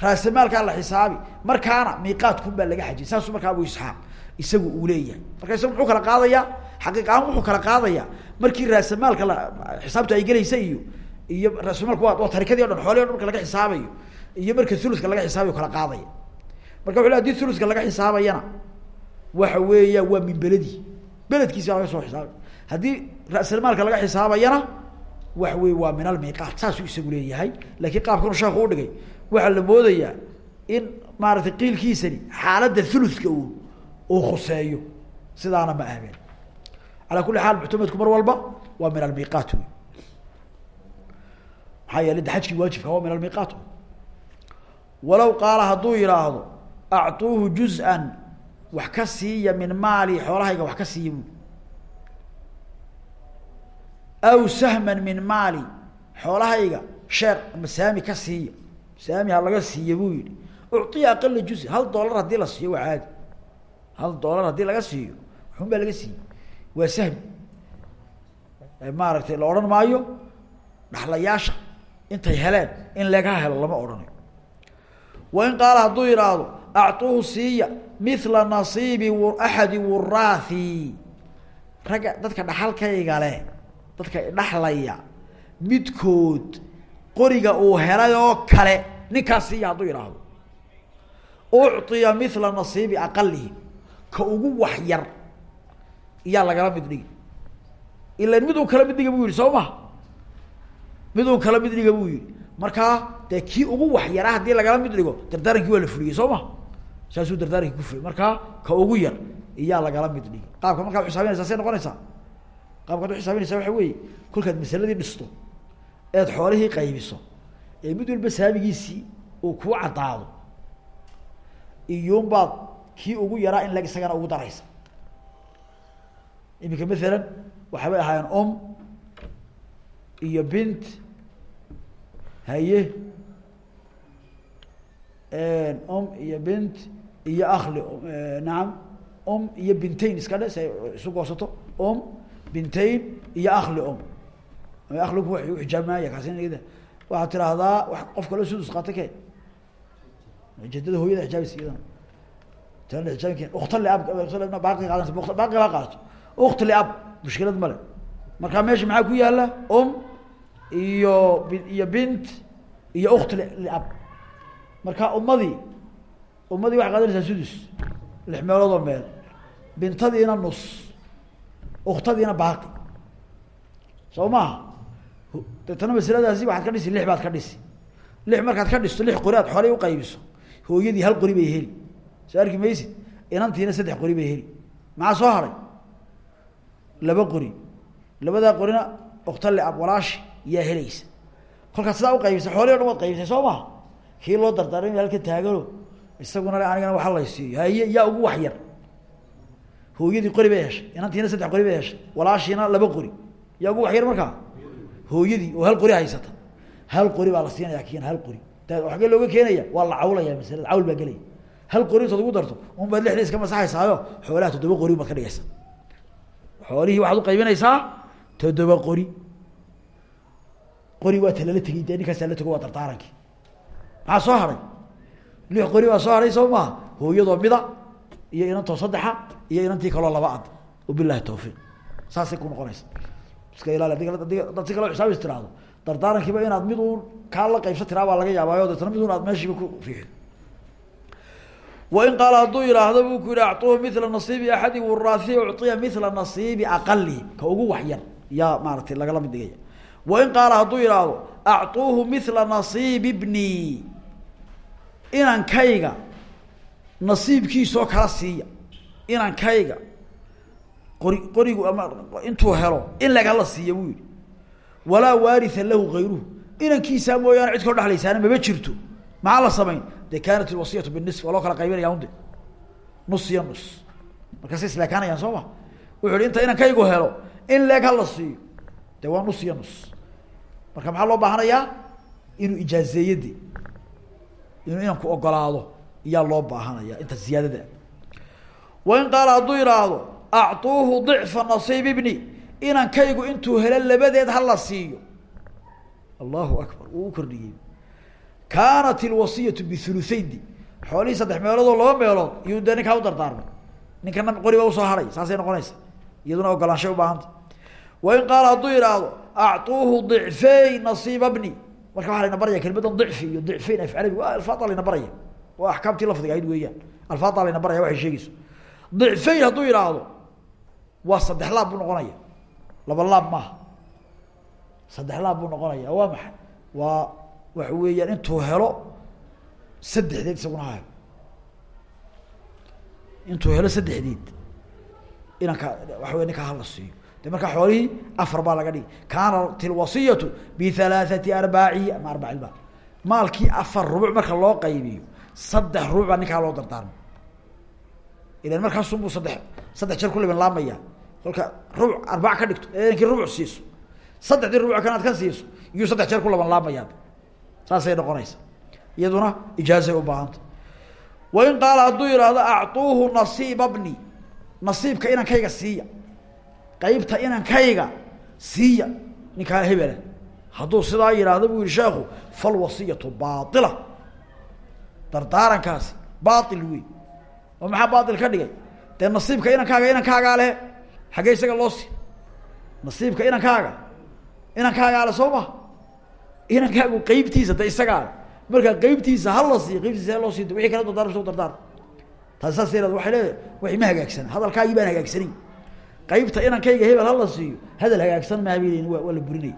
raasamaalkaa la xisaabi. Markaana miiqaadkun baa laga xajiy saasuu markaa abu isxaaq isagu uu leeyahay. Marka isagu muxuu kala qaadayaa xaqiiq wuxuu kala qaadayaa markii raasamaalka la xisaabtu ay gelaysa iyo iyo rasulmalku waa tarikadii o dhan xoolihii o laga xisaabayo iyo marka thuluska laga xisaabayo kala qaadaya. Marka wuxu le haddii thuluska laga xisaabayana waxa weeya waa min beledi beledkiisi baa soo xisaabay. Haddii rasalmaalka laga xisaabayana waxa wey waa min almiqaat saasuu isagu leeyahay. Laakiin qaabkanu sheeku udhigay waxaa la moodayaa in maaratay qiilkiisani xaaladda thuluska u uu khuseeyo sidaana ma ahmeen alaa kuli xaal muctamadku mar walba waa min almiqaat wey maxaa yeele de xajkii waajibka waa min almiqaat walaw qaala hadduu yidhaahdo actuuhu juz-an wax ka siiya min maali xoolahayga wax ka siiya bu aw sahman min maali xoolahayga sheer ama ka siiya. Saami ha laga siiya buu yihi ucطiya aqala juzi hal dollar haddii la siiyo waa caadi hal dollar haddii laga siiyo waxun baa laga siiyey. Waa sahmi maaragtay la odhan maayo dhaxlayaasha intay heleen in laga helo lama odhanayo. Wain qaala hadduu yidhaahdo actuuhu siiya mila nasiibi axadi wuraathi ragga dadka dhaxalkayga leh dadka idhaxlaya midkood qoriga uu helay oo kale ninkaas siiya hadduu yidhaahdo ucطiya mila nasiibi aqalihim ka ugu wax yar. Iyaa lagala mid dhigi ilan mid un kala mid dhiga buu yihi soo ma kala mid dhiga buu yihi markaa dee kii ugu wax yara haddii lagala mid dhigo dardaarankii waa la fuliyey soo ma saasuu dardaarankii ku fuliyey. Markaa ka ugu yar iyaa lagala mid dhigi qaabka markaa uxisaabinaysaa say noqonaysaa? Qaabkaad uxisaabinaysaa waxa weeye kolkaad masaladii dhisto eed xoolihii qaybiso ee mid walba saamigiisii uu kuu caddaado iyuunbaad kii ugu yaraa in lag isagana ugu daraysa. Iminka maalan waxaabay ahaayeen om iyo bint haye om iyo bint iyo akli nacam om iyo bintayn iska dhe si ay isu goosato. Om bintayn iyo akli om. Akligu wa xijaabmaya kaasina waxaad tiraahdaa wa qof kaloo sudus qaata ke ujeedada hooyada iyadana ukt liab mushkilad male markaa meesha maxaa ku yaalla om iyo iyo bint iyo ukt liab marka ummadii ummadii waxay qaadanaysaa sudus lix meeloodoo meel bintadiina nus uktadiina baaqi soo maha deetana masladaasi waxaad ka dhisi lix baad ka dhisi lix markaad ka dhisto lix qori aad xoolay uqaybiso hooyadii hal qori bay heli soo arki maysid inantiina saddex qori bay heli maxaa soo haray laba qori labadaa qorina uktale ab walaashi yaa helaysa kolkaad sidaa uqaybisa xoolii o dhan waad qaybisay soo maha kii loo dardaarmay halka taagano isaguna le anigana waxa laysiiyo haye yaa ugu wax yar hooyadii qori bay heshay inantiina saddex qori bay heshay walaashiina laba qori yaa ugu wax yar markaa hooyadii oo hal qori haysata hal qori baa la siinaya kiina hal qori agee looga keenaya waa la cawlaya maslada cawl baa gelaya hal qori intaad ugu darto un baad lixda iska masaxaysaayo xoolaha toddoba qori baad ka dhigaysa. Xoolihii waxaad uqaybinaysaa toddoba qori. Qori waa talala tegey dee ninkaasaa la tego waa dardaarankii maxaa soo haray? Lix qori baa soo haray soo maha hooyadoo mida iyo inantoo saddexa iyo inantii kaloo laba ad. Wabilahi tawfiiq. Saasay ku noqonaysa. Iska ilaali adi dad si kaloo xisaabis tiraahdo. Dardaarankiiba inaad mid uun kaa la qaybsa tiraa baa laga yaabaayo deetna mid un aad meeshiiba ku riixid wain qaala hadduu yihaahdo buu ku yihi actuuhu mila nasiibi axadi wuraasi ucطiya mila nasiibi aqali ka ugu wax yar yaa maaratay lagala mid dhigaya wain qaala hadduu yihaahdo actuuhu mila nasiibi bni inankayga nasiibkiisoo kala siiya inankayga qori qorigu ama intuu helo in lagala siiya buu yihi walaa waaria lahu gayruhu inankiisaa mooyaane cid kalo dhexlaysaana maba jirto maxaa la samayn de kaanat ilwasiyatu binisf waa loo kala qaybinaya unde nus iyo nus markaasay isleekaanayaan soo ma? Wuxu hi inta inankaygu helo in leeg hala siiyo. De waa nus iyo nus marka maxaa loo baahanayaa? Inuu ijaazeeye de inuu inanku ogolaado iyaa loo baahanaya inta ziyaadada. Wain qaala hadduu yidhaahdo actuuhu dicfa nasiib ibni inankaygu intuu helo labadeed hala siiyo. Allahu akbar wuu u kordhiyey kaanat ilwasiyatu biuluayn di xoolihii saddex meeloodoo laba meelood iyuu dee ninkaa u dardaarmay. Ninkana qori baa u soo haray saasay noqonaysa. Iyaduna ogolaanshay ubaahanta wain qaala hadduu yidhaahdo acuuhu dicfey nasiiba bni marka waa layna baraya kelimadan dicfi iyo dicfeyn afcarabi waa alfaada layna baraya. Waa axkaamtii lafdiga ahayd weeyaan. Alfaada layna baraya waxay sheegeyso dicfeyn hadduu yidhaahdo waa saddex laab buu noqonaya. Laba laab maaha. Saddex waxa weeyaan intuu helo saddexdeed isaguna hayo intuu helo saddexdeed. Inanka waxa wey ninkaa hala siiyo. De markaa xoolihii afar baa laga dhigi kaanat ilwasiyatu bihalaathati arbaaci ama arbaci lmaal maalkii afar rubuc marka loo qaybiyo saddex rubuc baa ninkaa loo dardaarmay ilan markaasunbuu saddex saddex jeer ku liban laamaya. Kolka rubuc arbac ka dhigto ee inankii rubuc siiso. Saddexdii rubuc kanaad ka siiso iyuu saddex jeer ku laban laamayaa saasay noqonaysa. Iyaduna ijaazay ubaahanta wain qaala hadduu yidhaahdo acuuhu nasiiba bni nasiibka inankayga siiya. Qeybta inankayga siiya. Ninkaa hebela hadduu sidaa yidhaahdo buu yihi sheekhu falwasiyatu baaila dardaarankaasi baail wey oo maxaa baail ka dhigay? Dee nasiibka inankaaga inankaagaa le xaggee isaga loo sii nasiibka inankaaga inankaagaa le soo ma inankaagu qeybtiisa de isagaa le markaa qeybtiisa hala siiyo qeybtiisa loo sii wixii kala dardaarmsa dardaar. Taasi saas yaraad waay leedahay wax ma hagaagsan. Hadalkaagii baan qeybta inankayga hebel hala siiyo hadal hagaagsan ma habeen waa waa la burinay.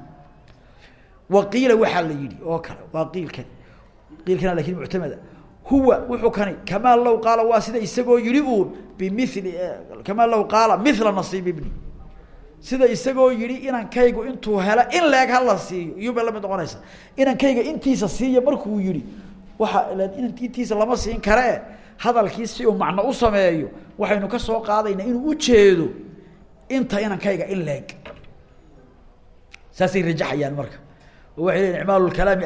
Waqiila waxaa la yihi oo kale waa qiilkan qiilkana laakiin huwa wuxuu kani kamaa law qaala waa sida isagoo yihi uun bimili kamaa law qaala mila nasiib ibni sida isagoo yihi inankaygu intuu helo in leeg hala siiyo. Iyuba la mid noqonaysa inankayga intiisa siiya markuu yihi waxa intiisa lama siin kare. Hadalkii si uu macno u sameeyo waxaynu ka soo qaadaynaa inuu ujeedo inta inankayga in leeg. Saasay rajaxayaan marka. Oo waxay leeyiin icmaalu lkalaami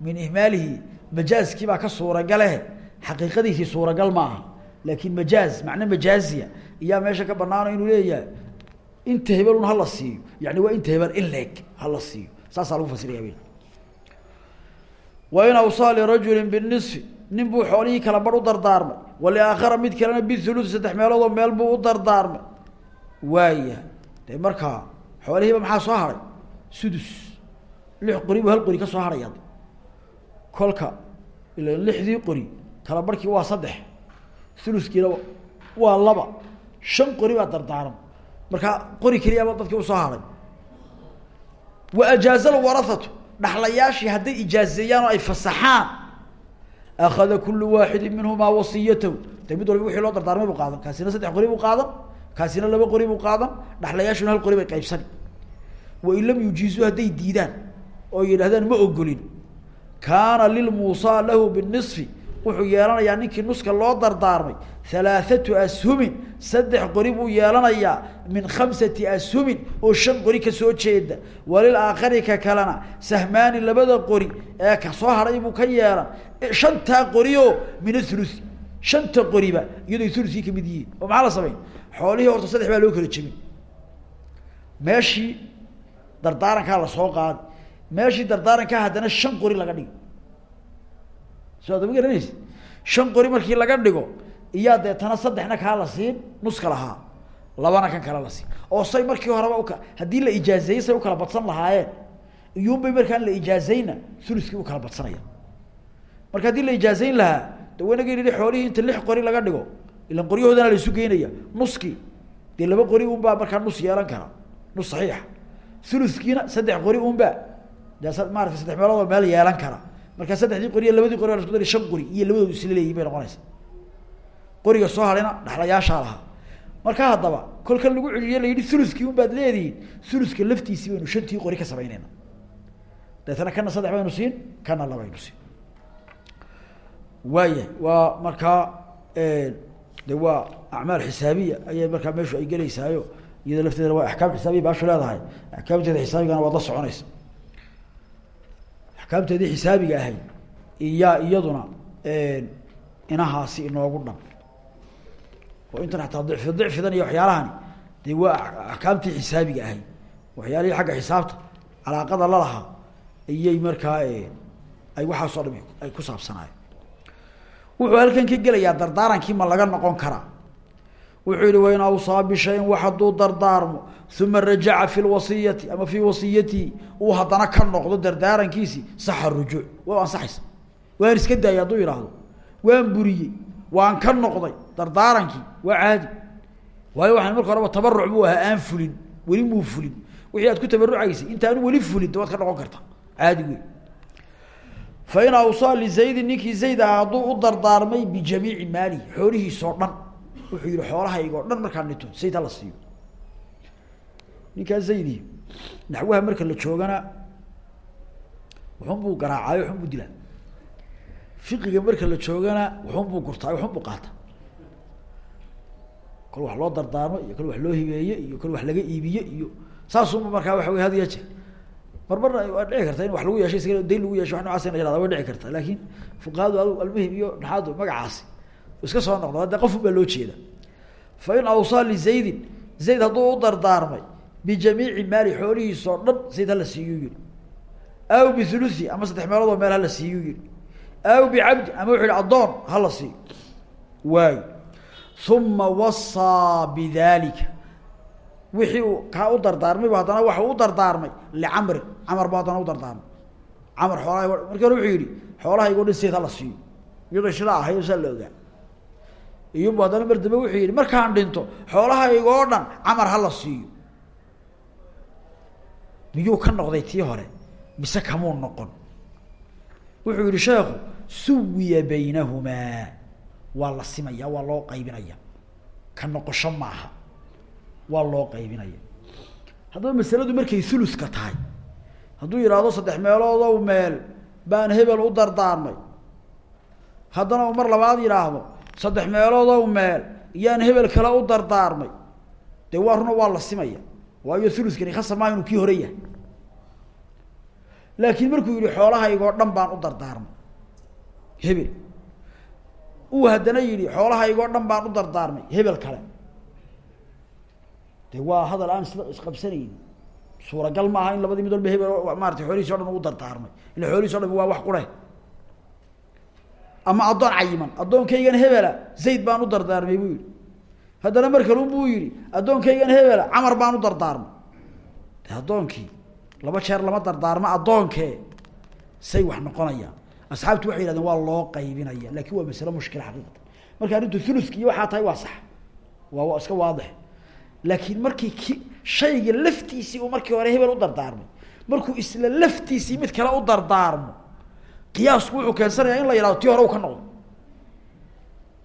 min ihmaalihi. Majaaskii baa ka suuragale xaqiiqadiisii suuragal ma aha laakiin majaaz macno majaaziya iyaa meesha ka banaano inuu leeyahay inta hebelun hala siiyo. Yani waa inta hebel in leeg hala siiyo. Saasaa lagu fasiraya wain awsaa lirajuli binisfi nin buu xoolihii kala bar u dardaarmay. Waliaakhara mid kalena bithuluth saddex meeloodoo meel buu u dardaarmay. Waaya de markaa xoolihiiba maxaa soo haray? Sudus. Lix qori hal qori ka soo haraya kolka ila lixdii qori kala barhkii waa saddex. Thuluskiina waa laba. Shan qori baa dardaaran markaa qori keliyaaba dadkii u soo haray. Wa ajaaza alwarahatu dhaxlayaashii hadday ijaazeeyaan oo ay fasaxaan. Akada kulu waaxidi minhumaa wasiyatahu. De mid walba wixii loo dardaarmay buu qaadan. Kaasina saddex qori buu qaadan kaasina laba qori buu qaadan dhaxlayaashuna hal qori bay qaybsani wain lam yujiizuu hadday diidaan oo yidhahdaan ma ogolin. Kaana lilmuusaa lahu binisfi wuxuu yeelanayaa ninkii nuska loo dardaarmay halaathatu ashumin saddex qori buu yeelanayaa min khamsati ashumin oo shan qori ka soo jeeda. Walilaakhari ka kalena sahmaani labada qori ee ka soo haray buu ka yeelan. Shantaa qorioo min athuluthi shanta qoriba iyadoo thuluthii ka mid yihiin. Oo maxaa la samayn xoolihii horta saddex baa loo kala jebin. Meeshii dardaarankaa la soo qaadi meeshii dardaarankaa haddana shan qori laga dhigi soo adama garanaysa shan qori markii laga dhigo iyaa deetana saddexna kaa la siin nuska lahaa. Labana kan kale la siin. Oo say markii horeba uka haddii la ijaazeeyey say u kala badsan lahaayeen. Iyuunbay markaan la ijaazeyna thuluskii u kala badsanaya marka haddii la ijaazeyn lahaa de wanaga yihi inta lix qori laga dhigo ilan qoryahoodana la isu geynaya nuskii. Dee laba qori unbaa markaa nus yeelan kara. Nus saxiixa. Thuluskiina saddex qori unbaa de maarata saddex meeloodoo meel yeelan kara markaa saddexdii qori iyo labadii qori la isku dari shan qori iyo labadoodu isla leeyihiin bay noqonaysa qoriga soo harayna dhaxlayaashaa lahaa. Markaa haddaba kolkan lagu celiye la yihi thuluskii un baad leedihiin thuluska laftiisii baynu shantii qori ka samaynayna deetana kana saddex baynu siin kana labaynu siin. Waaya waa markaa de waa acmaal xisaabiya ayay markaa meeshu ay gelaysaayo iyada lafteedana waa axkaam xisaabiya baashu leedahay. Axkaamteeda xisaabigana waad la soconaysa axkaamteedii xisaabiga ahayd iyaa iyaduna inahaasi inoogu dhan. Oo intan ataa dicfi dicfidan iyo waxyaalahani dee waa axkaamtii xisaabiga ahayd waxyaalihii xagga xisaabta calaaqada lalahaa iyay markaa ay waxaasoo dham ay ku saabsanaayen wuxuu halkan ka gelayaa dardaarankii ma laga noqon karaa wuxuu yihi wain awsaa bishayin wax hadduu dardaarmo uma rajaca fi lwasiyati ama fii wasiyatihi uu haddana ka noqdo dardaarankiisii saxa rujuuc. Waa ansaxaysa. Waan iska daayay hadduu yidhaahdo. Waan buriyey. Waan ka noqday dardaarankii. Waa caadi. Waayo waxaan marka horeba tabaruc buu ahaa aan fulin. Weli muu fulin. Wixii aad ku tabarucaysay intaanu weli fulin de waad ka noqon karta. Caadi wey fain awsaa u dardaarmay bijamiici maalihi xoolihiisoo dhan wuxuu yihi xoolahaygoo dhan markaan dhinto zayd hala siiyo. Ninkaa zaydi naxwaha marka la joogana wuxun buu garaacaayo waxun buu dilaa. Fiqiga marka la joogana wuxun buu gurtaayo waxun buu qaata kol wax loo dardaarmo iyo kol wax loo hibeeye iyo kol wax laga iibiye iyo saasunba markaa waxa wey had ya jeer mar marna waa dhici karta in wax lagu yeesho isaga dayn lagu yeesho wa nocaas in la yahada way dhici karta. Laakin fuqahadu almuhim iyo dhaxaadu magacaasi iska soo noqdo hadde qofun baa loo jeeda. Fa in awsaa lizaydin zayd hadduu u dardaarmay bijamiici maali xoolihiisoo dhan zayd hala siiyuu yihi aw bihuluthi ama saddex meeloodoo meel hala siiyuu yihi aw bicabdi ama wuxu yihi addoon hala siiyo. Waayo. Uma wasaa bidalika wixii uu kaa u dardaarmaybu haddana waxa u dardaarmay licamrin camar bu haddana u dardaarmay. Camar xoolahaygo markii hore wuxuu yihi xoolahaygo dhan seed hala siiyo. Iyadoo shila ahay saa iyubu haddana mar dambe wuxuu yihi markaan dhinto xoolahaygoo dhan camar hala siiyo. Miyuu ka noqday tii hore? Mise kamuu noqon? Wuxuu yihi sheekhu suwiya baynahumaa waa la simaya waa loo qaybinaya. Ka noqosho maaha. Waa loo qaybinaya. Haddaba masaladu markay thuluska tahay hadduu yidhaahdo saddex meeloodow meel baan hebel u dardaarmay. Haddana uu mar labaad yidhaahdo saddex meeloodow meel yaan hebel kale u dardaarmay. Dee waa runa waa la simaya. Waayo thuluskani khasab maa inuu kii hore yahay. Laakiin markuu yihi xoolahaygoo dhan baan u dardaarmay. Hebel. Uu haddana yidhi xoolahaygoo dhan baan u dardaarmay hebel kale. De waa hadal aan isla isqabsanayni suuragal maaha in labadii mid walba hebel maarata xoolihiisi o dhan u dardaarmay. Ila xoolihiis o dhan waa wax qure ama addoon cayiman addoonkaygan hebela zayd baan u dardaarmay buu yihi haddana mar kalun buu yihi addoonkaygan hebela camar baan u dardaarmay de addoonkii laba jeer lama dardaarmo addoonkee. Say wax noqonayaan asxaabtu waxay yihahdeen waa loo qaybinaya. Lakin waa masale mushkila xaqiiqatan marka arrintu thuluski iyo tahay waa sax. Waa iska waadix. Laakiin markii ki shayga laftiisii uu markii hore hebel u dardaarmay markuu isla laftiisii mid kale u dardaarmo qiyaasku wuxuu keensanaya in la yihahdo tii hore uu ka noqdo.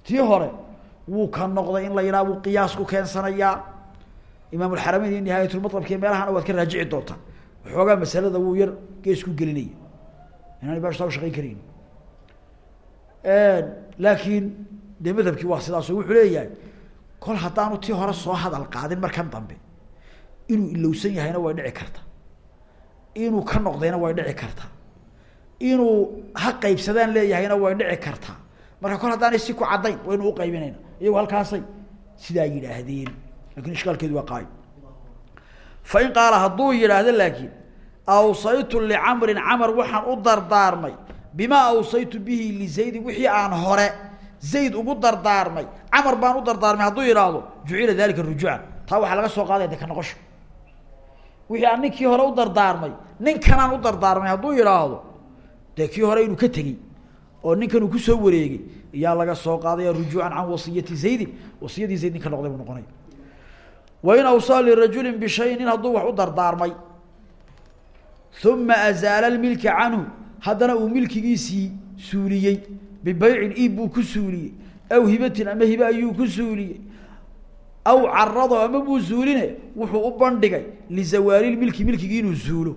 Tii hore wuu ka noqday in la yidhaha wuu qiyaasku keensanayaa. Imaam alxarameyn iyo nihaayatulmatlabkiiyo meelahana waad ka raajici doontaa waxoogaa masalada wuu yar geesku gelinaya inaan baashtaa ushaqeyn karayn laakiin dee madhabkii waa sidaaso wuxuu leeyahay kol haddaanu tii hore soo hadal qaadin markan dambe inuu ilowsan yahayna way dhici karta. Inuu ka noqdayna way dhici kartaa inuu ha qaybsadaan leeyahayna way dhici kartaa marka kol haddaanay si ku caddayn waynu uqaybinayna iyagu halkaasay sidaa yidhaahdeen laakiin ishkaalkeedu waa qaay fa in qaala hadduu yidhaahdo laakiin awsaytu licamrin camar waxaan u dardaarmay. Bimaa awsaytu bihi lizaydin wixii aan hore zayd ugu dardaarmay. Camar baan u dardaarmay hadduu yidhaahdo jucila dalika rujuucan. Taa waxaa laga soo qaadaya de ka noqosho wixii aan ninkii hore u dardaarmay ninkanaan u dardaarmay hadduu yidhaahdo dee hore inuu ka tegey oo ninkan uu ku soo wareegay iyaa laga soo qaadaya rujuucan can wasiyati zaydin. Wasiyadii zayd ninka noqday buu noqonaya wain awsaa lirajulin bishayin nin hadduu wax u dardaarmay. Uma azaala lmilka canhu. Haddana uu milkigiisii suuliyey. Bibeycin iib buu ku suuliyey. Aw hibatin ama hibe ayuu ku suuliyey. Aw carado ama buu suuline wuxuu u bandhigay lizawaalilmilki milkigii inuu suulo.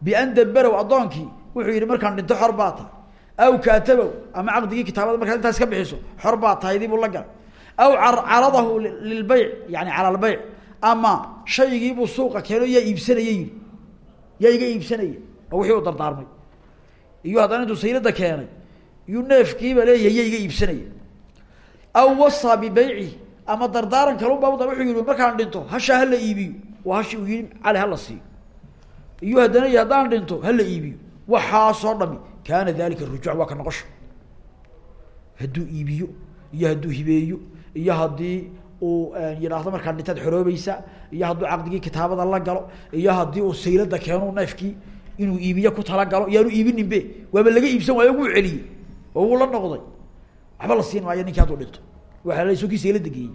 Bian daberow addoonkii wuxuu yihi markaan dhinto xor baa tahay. Aw kaatabow ama caqdigii kitaabada markaad intaas ka bixiso xor baa tahay dibuu la galay. Aw caradahu lilbeyc yani cala lbeyc ama shaygiibuu suuqa keeno yaa iibsanaya yihi yaa oo wixii dardaarmay. Iyo haddana intuu saylada keenay iyuu neefkiiba leeyahay yaa iga iibsanaya aw wasaa bibeycihi ama dardaaran kalunbaa wuxuu yihi markaan dhinto hashaa hala iibiyo. Waa hashi uu yihi cali hala siiyo. Iyo haddana haddaan dhinto hala iibiyo waxaasoo dhami kaana dalika rujuuc waa ka noqosho hadduu iibiyo iyo hadduu hibeeyo iyo haddii uu yidhaahdo markaa dhintaad xoroobaysa iyo hadduu caqdigii kitaabada la galo iyo haddii uu saylada keeno neefkii inuu iibiye ku talagalo iyaanu iibininbe waaba laga iibsan waayo wuu celiyey oo wuu la noqday. Waxba la siin maayo ninkii hadduu dhinto. Waa la sokii saylada geeyey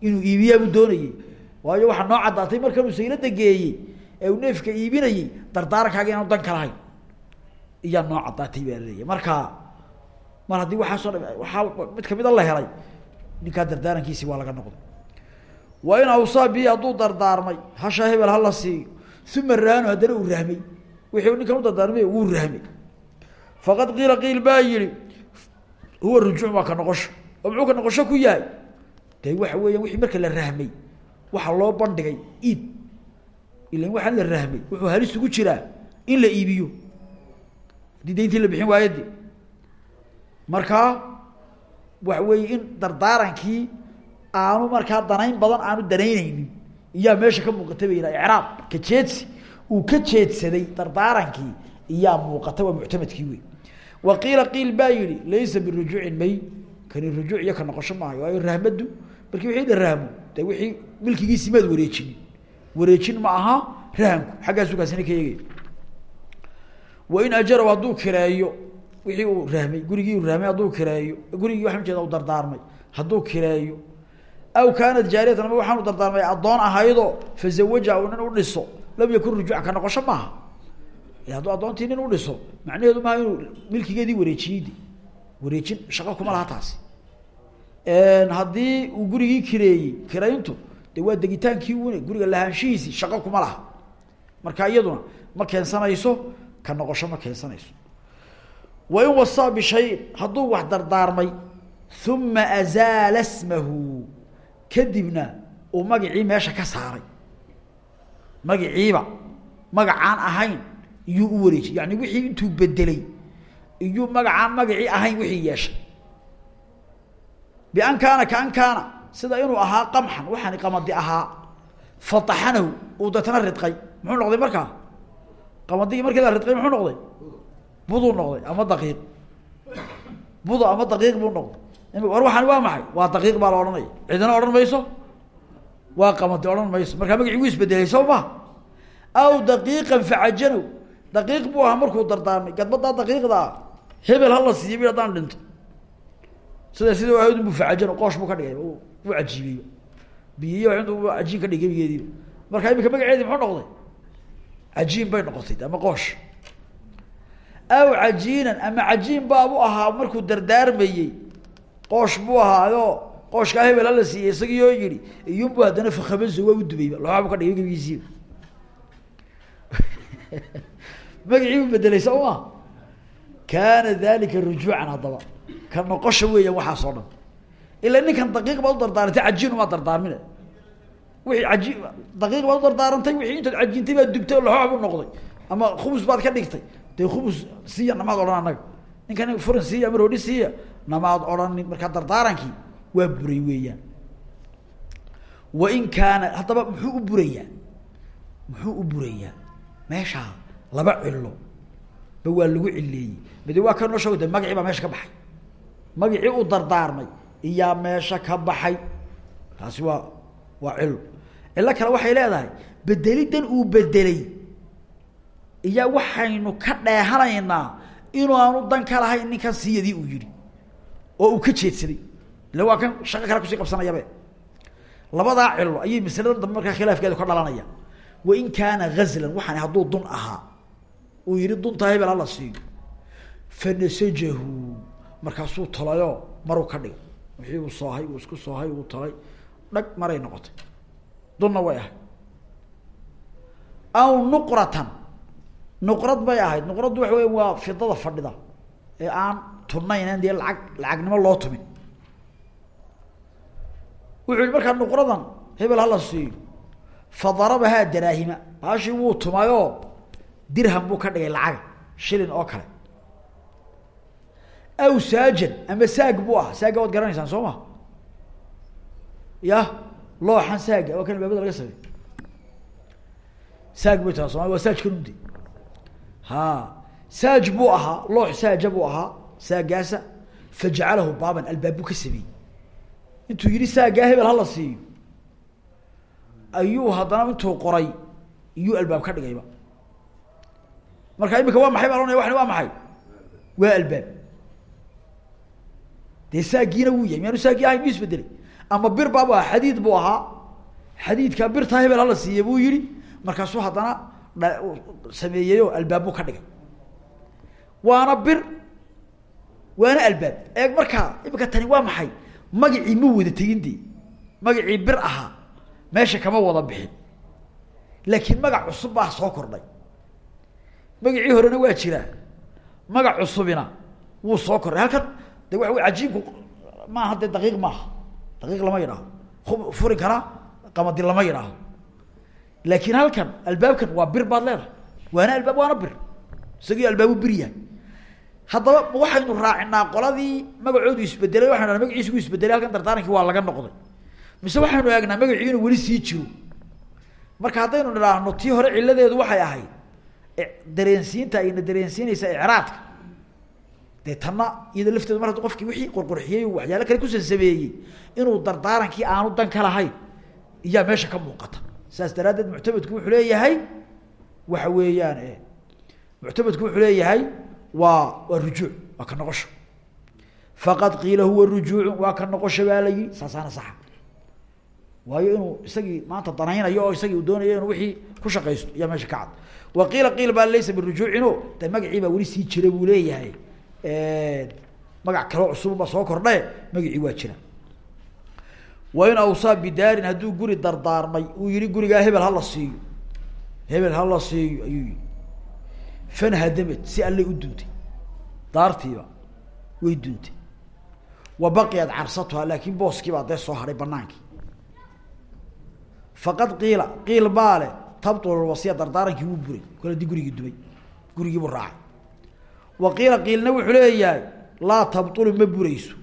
inuu iibiyaabuu doonayey. Waayo waxaa noo caddaatay markanuu saylada geeyey ee uu neefka iibinayey dardaarankaaga inaanu dan ka lahayn iyaa noo caddaatay baa laleeyahy marka mar haddii waxaasoo dha waxaa mid kamida la helay ninkaa dardaarankiisi waa laga noqday. Wa in awsaa bi hadduu dardaarmay hasha hebel hala siiyo uma raano haddana uu rahmay wixii u dardaarmay wuu rahmay faqad qiila qiil baa huwa rujuuc waa ka noqosho oo ka noqosho ku yahay? De waxa weeyaan wixii marka la rahmay waxaa loo bandhigay iib. Ilan waxaan la rahmay wuxuu halis ugu jiraa in la iibiyo haddii dayntii la bixin waayo de markaa waxa weeye in dardaarankii aanu markaa danayn badan aanu danayneynin iyaa meesha ka muuqata ba yidhaha icraab ka jeedsi uu ka jeedsaday dardaarankii iyaa muuqata waa muctamadkii wey wa qiila qiil baa yihi laysa birujuucin may kani rujuuc iyo ka noqosho maayo waayo rahmadu markii wixii la rahmo de wixii milkigiisi maad wareejinin. Wareejin ma aha rahanku. Xaggaasu kaasina ka eegay wain ajaraw hadduu kireeyo. Wixii uu rahmay gurigii uu rahmay hadduu kireeyo. Gurigii waxaan ujeeda u dardaarmay hadduu kireeyo. Aw kaanat jaariyatan ama waxaanu dardaarmay addoon ahaydoo fazawaja uu nin u dhiso. Lam yakun rujuuc ka noqosho maaha. Hadduu addoontii nin u dhiso macnaheedu maaha inuu milkigeedii wareejiyeydi wareejin shaqo kuma laha taasi. Haddii uu gurigii kireeyey kirayntu de waa degitaankii une guriga lahaanshihiisi shaqo kuma laha. Marka iyaduna ma keensanayso ka noqosho ma keensanayso. Wain wasaa bishayin hadduu wax dardaarmay uma azaala smahu kadibna uu magacii meesha ka saaray. Magaciiba magacaan ahayn iyuu u wareejiyey. Yani wixii intuu bedelay iyuu magacaan magacii ahayn wixii yeeshay. Bian kaana kaan kaana sida inuu ahaa qamxan waxaani qamadi ahaa fataxanahu uu deetana ridqay. Muxuu noqday markaa qamadigi markii la ridqay muxuu noqday? Buduu noqday ama daqiiq. Budo ama daqiiq buu noqday. War waxaani waa maxay? Waa daqiiq baa la odhanaya cidina odhan mayso? Waa qamadi odhan mayso. Markaa magacii wuu isbedelay soo ma? Aw daqiiqan facajanow daqiiq buu ahaa markuu dardaarmay. Gadbadaa daqiiqda ah hebel hala siiya bi haddaan dhinto. Sida sida ahayd bu facajano qoosh buu ka dhigay. U cajiibiyo biyiyo intu cajiin ka dhigay gebigeediiba marka imika magaceedi muxuu noqday cajiin bay noqotay ama qoosh aw cajiinan ama cajiin baabu ahaa markuu dardaarmayey. Qoosh buu ahaayo qooshkaa hebel hala siiyey isagii oo yihi iyunbu haddana fakhabazo waa u dubayba looxa bu ka dhigay gebigiisiiba [laughs] magacii u bedelay soo ma? Kaana dalika rujuucan haddaba. Ka noqosha weeyaan waxaas oo dhan. Ila ninkan daqiiq baad u dardaarantay cajiin umaa dardaarmine wixii aji daqiiq baad u dardaarantay wixii intaad cajiintay baad dubtay oo laxoox noqday. Ama khubus baad ka dhigtay. Dee khubus siiya namaad odhan annaga. Ninkan furin siiya ama roodhi siiya namaad odhanin markaa dardaarankii waa buray weeyaan. Wain kaana haddaba muxuu u burayaa muxuu u burayaa meeshaa laba cilo ba waa lagu cileeyey midi waa ka noo sheego de magacii baa meesha ka baxay. Magacii uu dardaarmay iyaa meesha ka baxay. Taasi waa waa cilo cilo kale waxay leedahay bedelidan uu bedelay. Iyaa waxaynu ka dheehanaynaa inuu aanu dan ka lahayn ninkan siyadii uu yihi oo uu ka jeedsaday. Illa waa kan shaqo kale ku sii qabsanayabe. Labadaa cilo ayay masaladan dambe markaa khilaafkeedu ka dhalanaya. Wain kaana gazlan waxaani hadduu dun ahaa uu yihi dunta hebel hala siiyo. Fanasajahu markaasuu talayo maruu ka dhigay wixii uu soohay uu isku soohay uu talay dhag maray noqotay dunna way ahayd. Aw nuqratan. Nuqrad bay ahayd. Nuqraddu waxa weya waa fidada fadhida ee aan tunayn aan dee lacag lacagnimo loo tumin. Wuxuu yihi markaa nuqradan hebel hala siiyo. Fadarabahaa daraahima. Baashii wuu tumayoo dirham buu ka dhigay lacaga shilin oo kale. Aw saajan ama saag buu ah saagga waad garanaysaan soo ma? Ya looxan saaga waa kan baabada laga samey saag bay taha somal waa saaj kanundi ha saaj buu ahaa loox saaja buu ahaa saagaasa fajacalahu baaban albaab buu ka sameeyey. Intuu yidhi saagaa hebel hala siiyo. Ayuu haddana intuu qoray iyuu albaab ka dhigayba marka imika waa maxay baa loonaya waxani waa maxay? Waa albaab. Dee saagiina wuu yahay miyaanu saagii ahayn miyuu ama bir baabu ahaa xadiid buu ahaa. Xadiidkaa birtaa hebel hala siiya buu yihi markaasuu haddana sameeyeyoo albaab buu ka dhigay. Waana bir waana albaab. Eeg markaa imika tani waa maxay? Magacii ma wada tegin de magacii bir ahaa. Meesha kama wada bixin. Laakiin magac cusub baa soo kordhay. Magacii horena waa jiraa magac cusubina wuu soo kordhay. Halkan de waa w ajiibku maaha dee daqiiq maaha daqiiq lama yidhaaho. Furi karaa qamadi lama yidhaaho. Laakiin halkan albaabkan waa bir baad leedahay. Waana albaab waana bir. Isagii albaabu bir yahay. Haddaba waxaynu raacinaa qoladii magacoodu isbedelay waxaynu ha magaciisigu isbedelay halkan dardaarankii waa laga noqday. Mise waxaynu eegnaa magacii inuu sii jiro. Marka haddaynu nidhaahno tii hore ciladeedu waxay ahayd dareensiinta ayna dareensiinaysa icraadka dee tanna iyada lafteedu mar haddi qofkii wixii qurqurxiyey waxyaalo kale kusan sameeyey inuu dardaarankii aanu dan ka lahayn iyaa meesha ka muuqata. Saas daraaddeed muctamedku wuxuu leeyahay waxa weeyaan muctamedku wuxuu leeyahay waa waa rujuuc waa ka noqosho. Faqad qiila huwa rujuucu waa ka noqosho baa la yihi saasaana saxa. Waayo inuu isagii maanta danaynayo oo isagii uu doonayo inuu wixii ku shaqaysto iyaa meesha ka cad. Wa qiil baa laysa birujuucino de magacii baa weli sii jira buu leeyahay magac kaloo cusubba soo kordhe? Magacii waa jira. Wain awsaa bidaarin hadduu guri dardaarmay uu yihi gurigaa hebel hala siiyo. Hebel hala siiyo ayuu yihi fanhadamad si allay u duntay daartiiba way duntay wa baqiyat carsatuha laakin booskii baa dee soo hadhay banaankii faqad qiila qiil baa le tabtul wasiya dardaarankii wuu buray. Kol haddii gurigii dumay gurigii buu raacay wa qiila qiilna wuxuu leeyahay laa tabtulu ma burayso.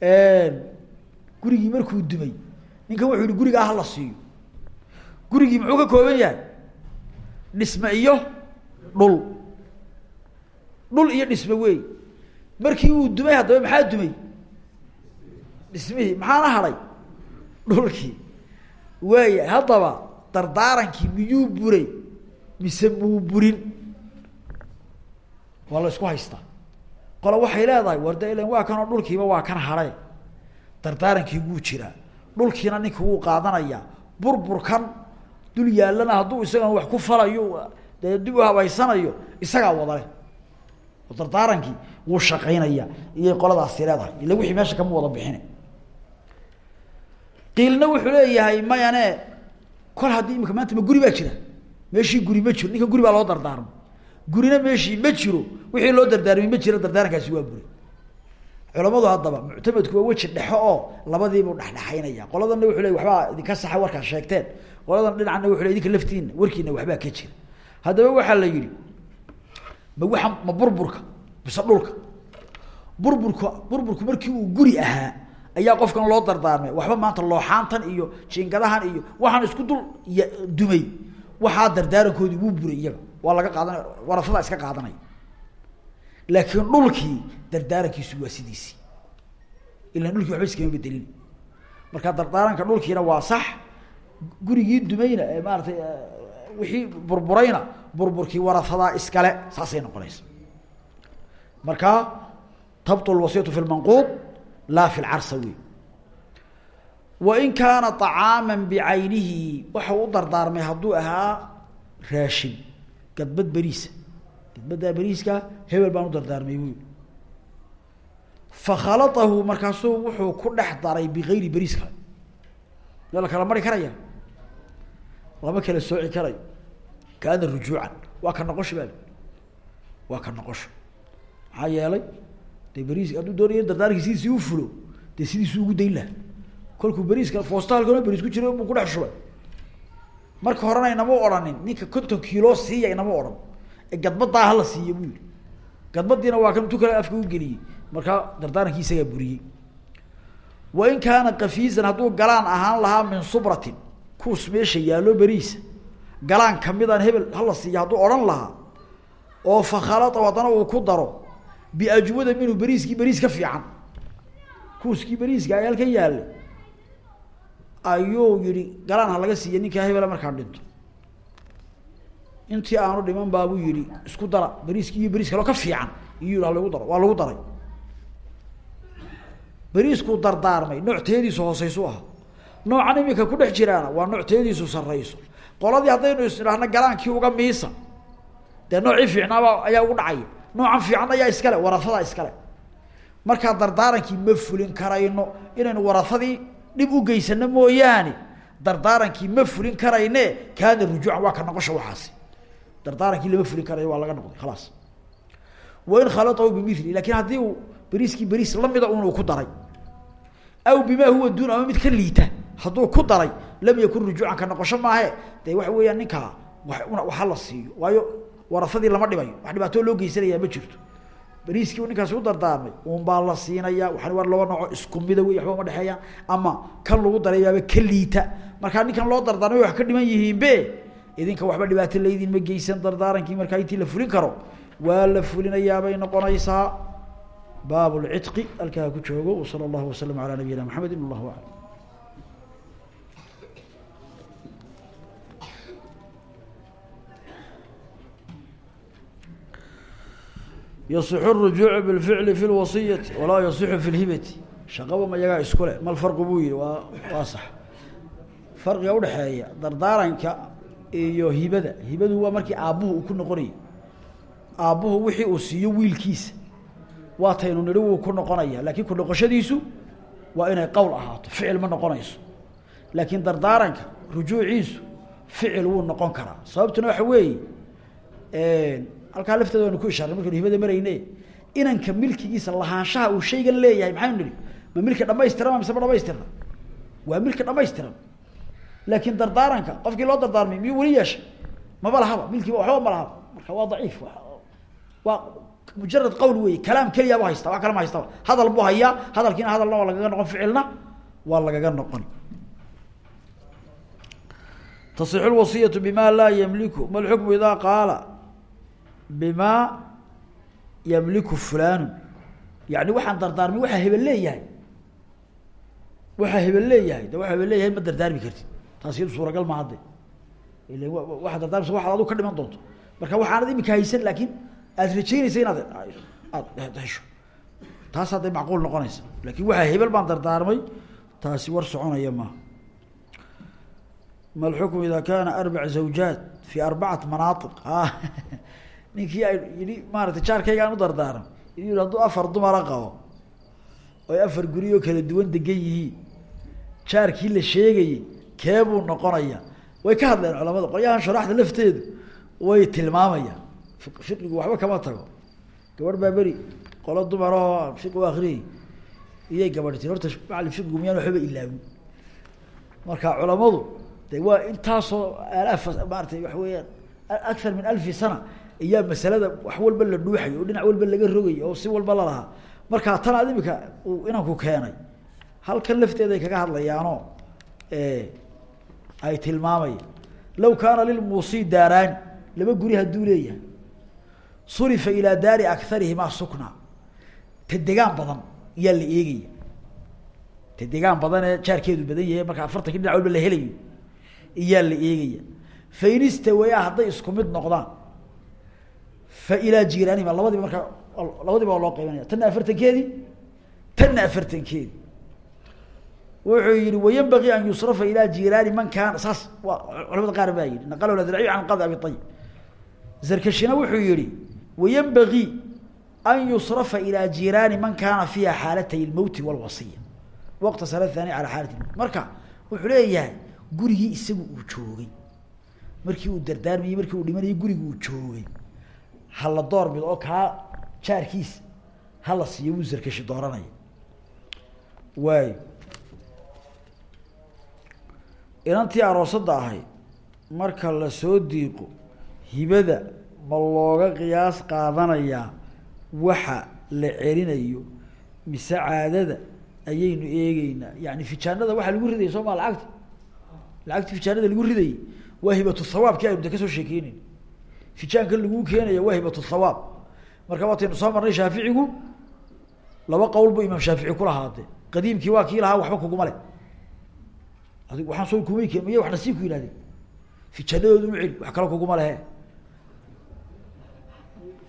Eeg. Gurigii markuu dumay ninkan wuxuu yihi gurigaa hala siiyo. Gurigii muxuu ka kooban yahay? Dhisme iyo dhul. Dhul iyo dhisme wey. Markii uu dumay haddaba maxaa dumay? Dhismihii maxaana hadhay? Dhulkii. Waaya haddaba dardaarankii miyuu buray? Mise muu burin waa la isku haystaa qola waxay leedahay warda ilan waa kanoo dhulkiiba waa kan hadhe dardaarankii wuu jiraa dhulkiina ninka wuu qaadanayaa burburkan dul yaallana hadduu isagan wax ku falayo dee dib u habaysanayo isagaa wadale dardaarankii wuu shaqaynaya. Iyay qoladaasi leedahay. Ila wixii meesha kama wada bixine. Qiilna wuxuu leeyahay mayane kol haddii imika maanta ma guri baa jira. Meeshii guri ma jiro. Ninka guri baa loo dardaarmo gurina meeshii ma jiro wixii loo dardaarmay ma jiro dardaarankaasi waa buri culamadu haddaba muctamedku waa weji dhexo oo labadiibuu dhexdhexaynaya. Qoladanna wuxuu ley waxbaa idinka saxa warkaad sheegteen. Qoladan dhinacna wuxu le idinka laftiina warkiina waxbaa ka jira. Haddaba waxaa la yihi ma waa ma burburka mise dhulka. Burburka burburku markii uu guri ahaa ayaa qofkan loo dardaarmay. Waxba maanta looxaantan iyo jiingadahan iyo waxaan isku dul dumay. Waxaa dardaarankoodii wuu buray iyaga waa laga qaadanay warasadaa iska qaadanaya laakiin dhulkii dardaarankiisu waa sidiisii ilan dhulkii waxba iskama bedelin. Marka dardaaranka dhulkiina waa sax gurigii dumayna maaratay wixii burburayna burburkii warasadaa iskale saasay noqonaysa. Marka tabtul wasiyatu fi lmanquud laa fi lcarsa wey wain kaana طacaama bicaynihi waxau u dardaarmay hadduu ahaa gadbad beriisa gadbadaa beriiska hebel baan u dardaarmay buy fakhalaahu markaasuu wuxuu ku dhex daray bigayri beriis kale ma la kala mari karaya. Lama kala sooci karayo. Kaana rujuucan. Waa ka noqosho baa waa ka noqosho maxaa yeelay? De beriis hadduu doonayo dardaarkii sidiisii u fulo dee sidiisuu ugu dayn laha kolkuu beriiska foosta halkanoo beriis ku jiro buu ku dhex shubay marka horena inama odhanin ninka konton kiilo siiya inama odhan ee gadbadaa hala siiya buu gadbadiina waa kan tu kale afka u geliyey. Markaa dardaarankii isagaa buriyey wain kaana kafiizan hadduu galaan ahaan lahaa min subratin kuus meesha yaallo beriisa. Galaan kamidaan hebel hala siiya hadduu odhan lahaa oo fakhalata haddana uu ku daro biajwada minhu beriiskii beriis ka fiican. Kuuskii beriiska ay halkan yaallay ayuu yihi galaan ha laga siiya ninkaa hebela markaan dhinto. Intii aanu dhiman baabuu yihi isku dara beriiski iyo beriis kaloo ka fiican. Iyuu halagu daro waa lagu daray. Beriiskuu dardaarmay nooc tayadiisu hooseysu ahaa noocan imika ku dhex jiraana waa nooc tayadiisu sarreyso qoladii haddaynu isnidhaahno galaankii uga miisa. Dee noocii fiicnaaba ayaa ugu dhacaya noocan fiican ayaa iskale warafada iskale markaa dardaarankii ma fulin karayno inaynu warafadii dhib u geysano mooyaane. Dardaarankii ma fulin karayne kaana rujuucan waa ka noqosha waxaasi. Dardaarankii lama fulin karayo waa laga noqday khalaas. Wain khalatahu bimili laakiin haddii uu beriiskii beriis lamida un ku daray aw bima huwa duun ama mid ka liita hadduu ku daray lam yakun rujuucan ka noqosho maahe dee waxa weeyaan ninkaa waxa la siiyo. Waayo warafadii lama dhibayo wax dhibaatoo loo geysanayaa ma jirto beriiskii u ninkaasi u dardaarmay un baa la siinaya waxan waa laba nooco isku mida wey waxba ma dhexeeyaan ama kan lagu daraybaaba ka liita markaa ninkan loo dardaarmay wax ka dhiman yihiinbe idinka waxba dhibaato laydin ma geysan dardaarankii markaa intii la fulin karo. Waa la fulinayaabay noqonaysaa. Baab lcitqi halkaa ku joogo. Wsala allahu wasalam alaa nabiyina maxamedi wallahu aclam yasixu rujuucu bilficli fi lwasiyati walaa yasixu fi lhibati. Shaqaba ma yagaa isku le mal farqu buu yihi waa waa sax. Iyo hibada. Hibadu waa markii aabbuhu ku noqonayay aabbuhu wixii uu siiyo wiilkiisa. Waa taynu nidhi wuu ku noqonaya. Laakiin ku noqoshadiisu waa inay qowl ahaato ficil ma noqonayso. Laakiin dardaaranka rujuuciisu ficil wuu noqon karaa. Sababtuna waxa weeye halkaa lafteeda waynu ku ishaaray markaynu hibada marayne inanka milkigiisa lahaanshaha uu shaygan leeyahay maxaynu nidhi ma milki dhamaystiran mise ma dhamaystirna waa milki dhamaystiran laakiin dardaaranka qofkii loo dardaarmay miyuu weli yeeshay? Maba lahaba milkiiba waxba ma lahaba. Marka waa daciif waa mujarad qawl wey kalaam keliya bu haysta wax kale ma haystaba hadal buu hayaa hadalkiina hadalna waa lagaga noqon ficilna waa lagaga noqon. Tasixu lwasiyatu bima laa yamliku ma lxukmu idaa qaala bima yamliku fulanu yani waxaan dardaarmay waxaa hebel leeyahay. Waxaa hebel leeyahay. De hebel leeyahay ma dardaarmi kartid. Taas suuragal ma hadde. Ila waxaa dardaarmaysa waxaad adigu ka dhiman doonto. Marka waxaanad imika haysan laakiin aada rajeynaysa inaad aad hesho taas hadday macquul noqonaysa. Laakin waxaa hebel baan dardaarmay taasi war soconaya maaha ma lxukmu ida kana arbac zawjaat fi arbacati manaaiq a [laughs] ninkii ay yidhi maarata jaarkaygaan u dardaaran. Inuu hadduu afar dumara qabo oy afar guriyoo kala duwan degan yihiin jaarkii la sheegayey keebuu noqonaya way ka hadleen culamada qolyahan sharaxda lafteedu way tilmaamayaan. Fiqigu waxba kama tago. Gabadh baa beri qolo dumarahoo fiqi u akriyay iyay gabadh horta macalin fiqigu miyaan waxbaba ilaawin. Marka culamadu de waa intaasoo aalaaf maaratay waxa weeyaan akar min alfi sana iyaa masalada wax walba la dhuuxayo oo dhinac walba laga rogayo oo si walba lalahaa markaa tan ad imika inanku keenay halkan lafteeday kaga hadlayaanoo ay tilmaamaya law kaana lilmuusi daaraani laba guri hadduu leeyahay surifa ilaa daari akarihima sukna. Ta degaan badan iyaa la eegaya ta degaan badan ee jaarkeedu badan yahay marka afartanki dhinac walba la helayo iyaa la eegaya fain istawaya hadday isku mid noqdaan fa ilaa jiiraanihima labadiba markaa labadiba waa loo qeybanaya tanna afartankeedii tanna afartankeedi. Wuxuu yihi wayanbagii an yusrafa ilaa jiiraani man kaana. Saas culamada qaar baa yihi naqalo ladlaciy can qadi abi ayib zarkashina wuxuu yihi wayanbagii an yusrafa ilaa jiiraani man kaana fiiha xaalatay lmowti walwasiya. Waqtasara thani calaa xaalati lmowt marka wuxuu leeyahay gurigii isagu uu joogay. Markii uu dardaarmayey markii uu dhimanayay gurigi uu joogay hala door mid oo kaa jaarkiisa hala siiyo buu zarkashi dooranaya waayo inantii aroosada ahayd marka la soo diiqo hibada ma looga qiyaas qaadanayaa waxa la celinayo mise caadada ayaynu eegeynaa yani fijaanada waxaa lagu ridaya soo maa lacagta lacagti fijaanada lagu ridayay waa hibatu thawaabkii aynu de ka soo sheekeyneyn fijaanka laguu keenaya waa hibatu thawaab. Marka waataynu soo marnay shaaficigu laba qowl buu imaam shaafici kulahaadee qadiimkii waa kii lahaa waxba kuguma le adig waxaan soo kumay ke miya wax nasiib ku yihahdeen fijadadooda u celi wax kale kuguma lehe.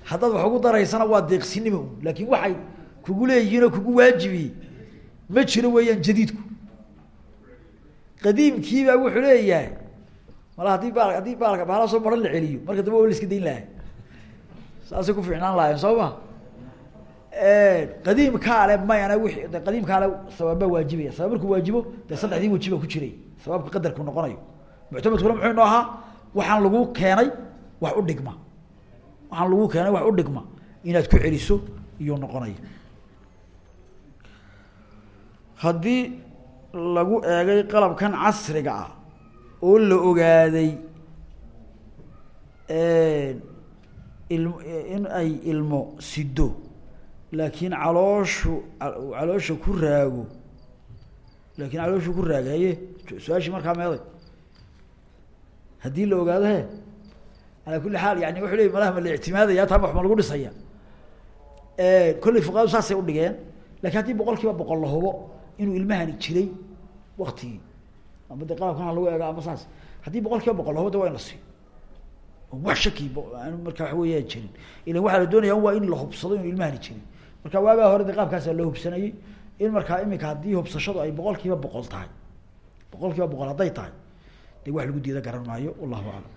Haddaad wax ugu daraysana waa deeqsinimo un laakin waxay kugu leeyihiin oo kugu waajibiyey. Ma jiro weeyaan jadiidku. Qadiimkiibaa wuxuu leeyahay mala haddii baal haddii baalka bahala soo maran la celiyo. Marka dambe waa la iska dayn lahay. Saasay ku fiicnaan lahayen soo ma? Qadiimkaale mayana wi de qadiimkaale sababbaa waajibaya. Sabab markuu waajibo dee saddexdii wajiba ku jiray. Sababka qadarku noqonayo. Muctamadkuna muxuu inoo ahaa waxaan lagu keenay wax u dhigma. Waxaan lagu keenay wax u dhigma. Inaad ku celiso iyuu noqonaya. Haddii lagu eegay qalabkan casriga ah oo la ogaaday il in ay ilmo sido laakiin calooshu caloosha ku raago laakiin calooshu ku raaga haye su'aashii markaa meeday haddii la ogaado he alaa kuli xaal yani wuxuu ley malaha ma la ictimaadaya taa wax ma lagu dhisaya. Kolley fuqaadu saasay udhigeen laakiin haddii boqol kiiba boqol la hubo inuu ilmahani jiray waktigii ama de qalabkan ha lagu eego ama saas. Haddii boqol kiiba boqol la hubo de waa in la siiyo wax shaki marka waxa weeyaan jirin. Ilan waxaa la doonaya waa in la hubsado inuu ilmahani jirin. Marka waagaa hore de qaabkaasa loo in markaa imika haddii hubsashadu ay boqol boqol tahay. Boqol boqol hadday tahay. De wax lagu diida garan maayo wallahu aclam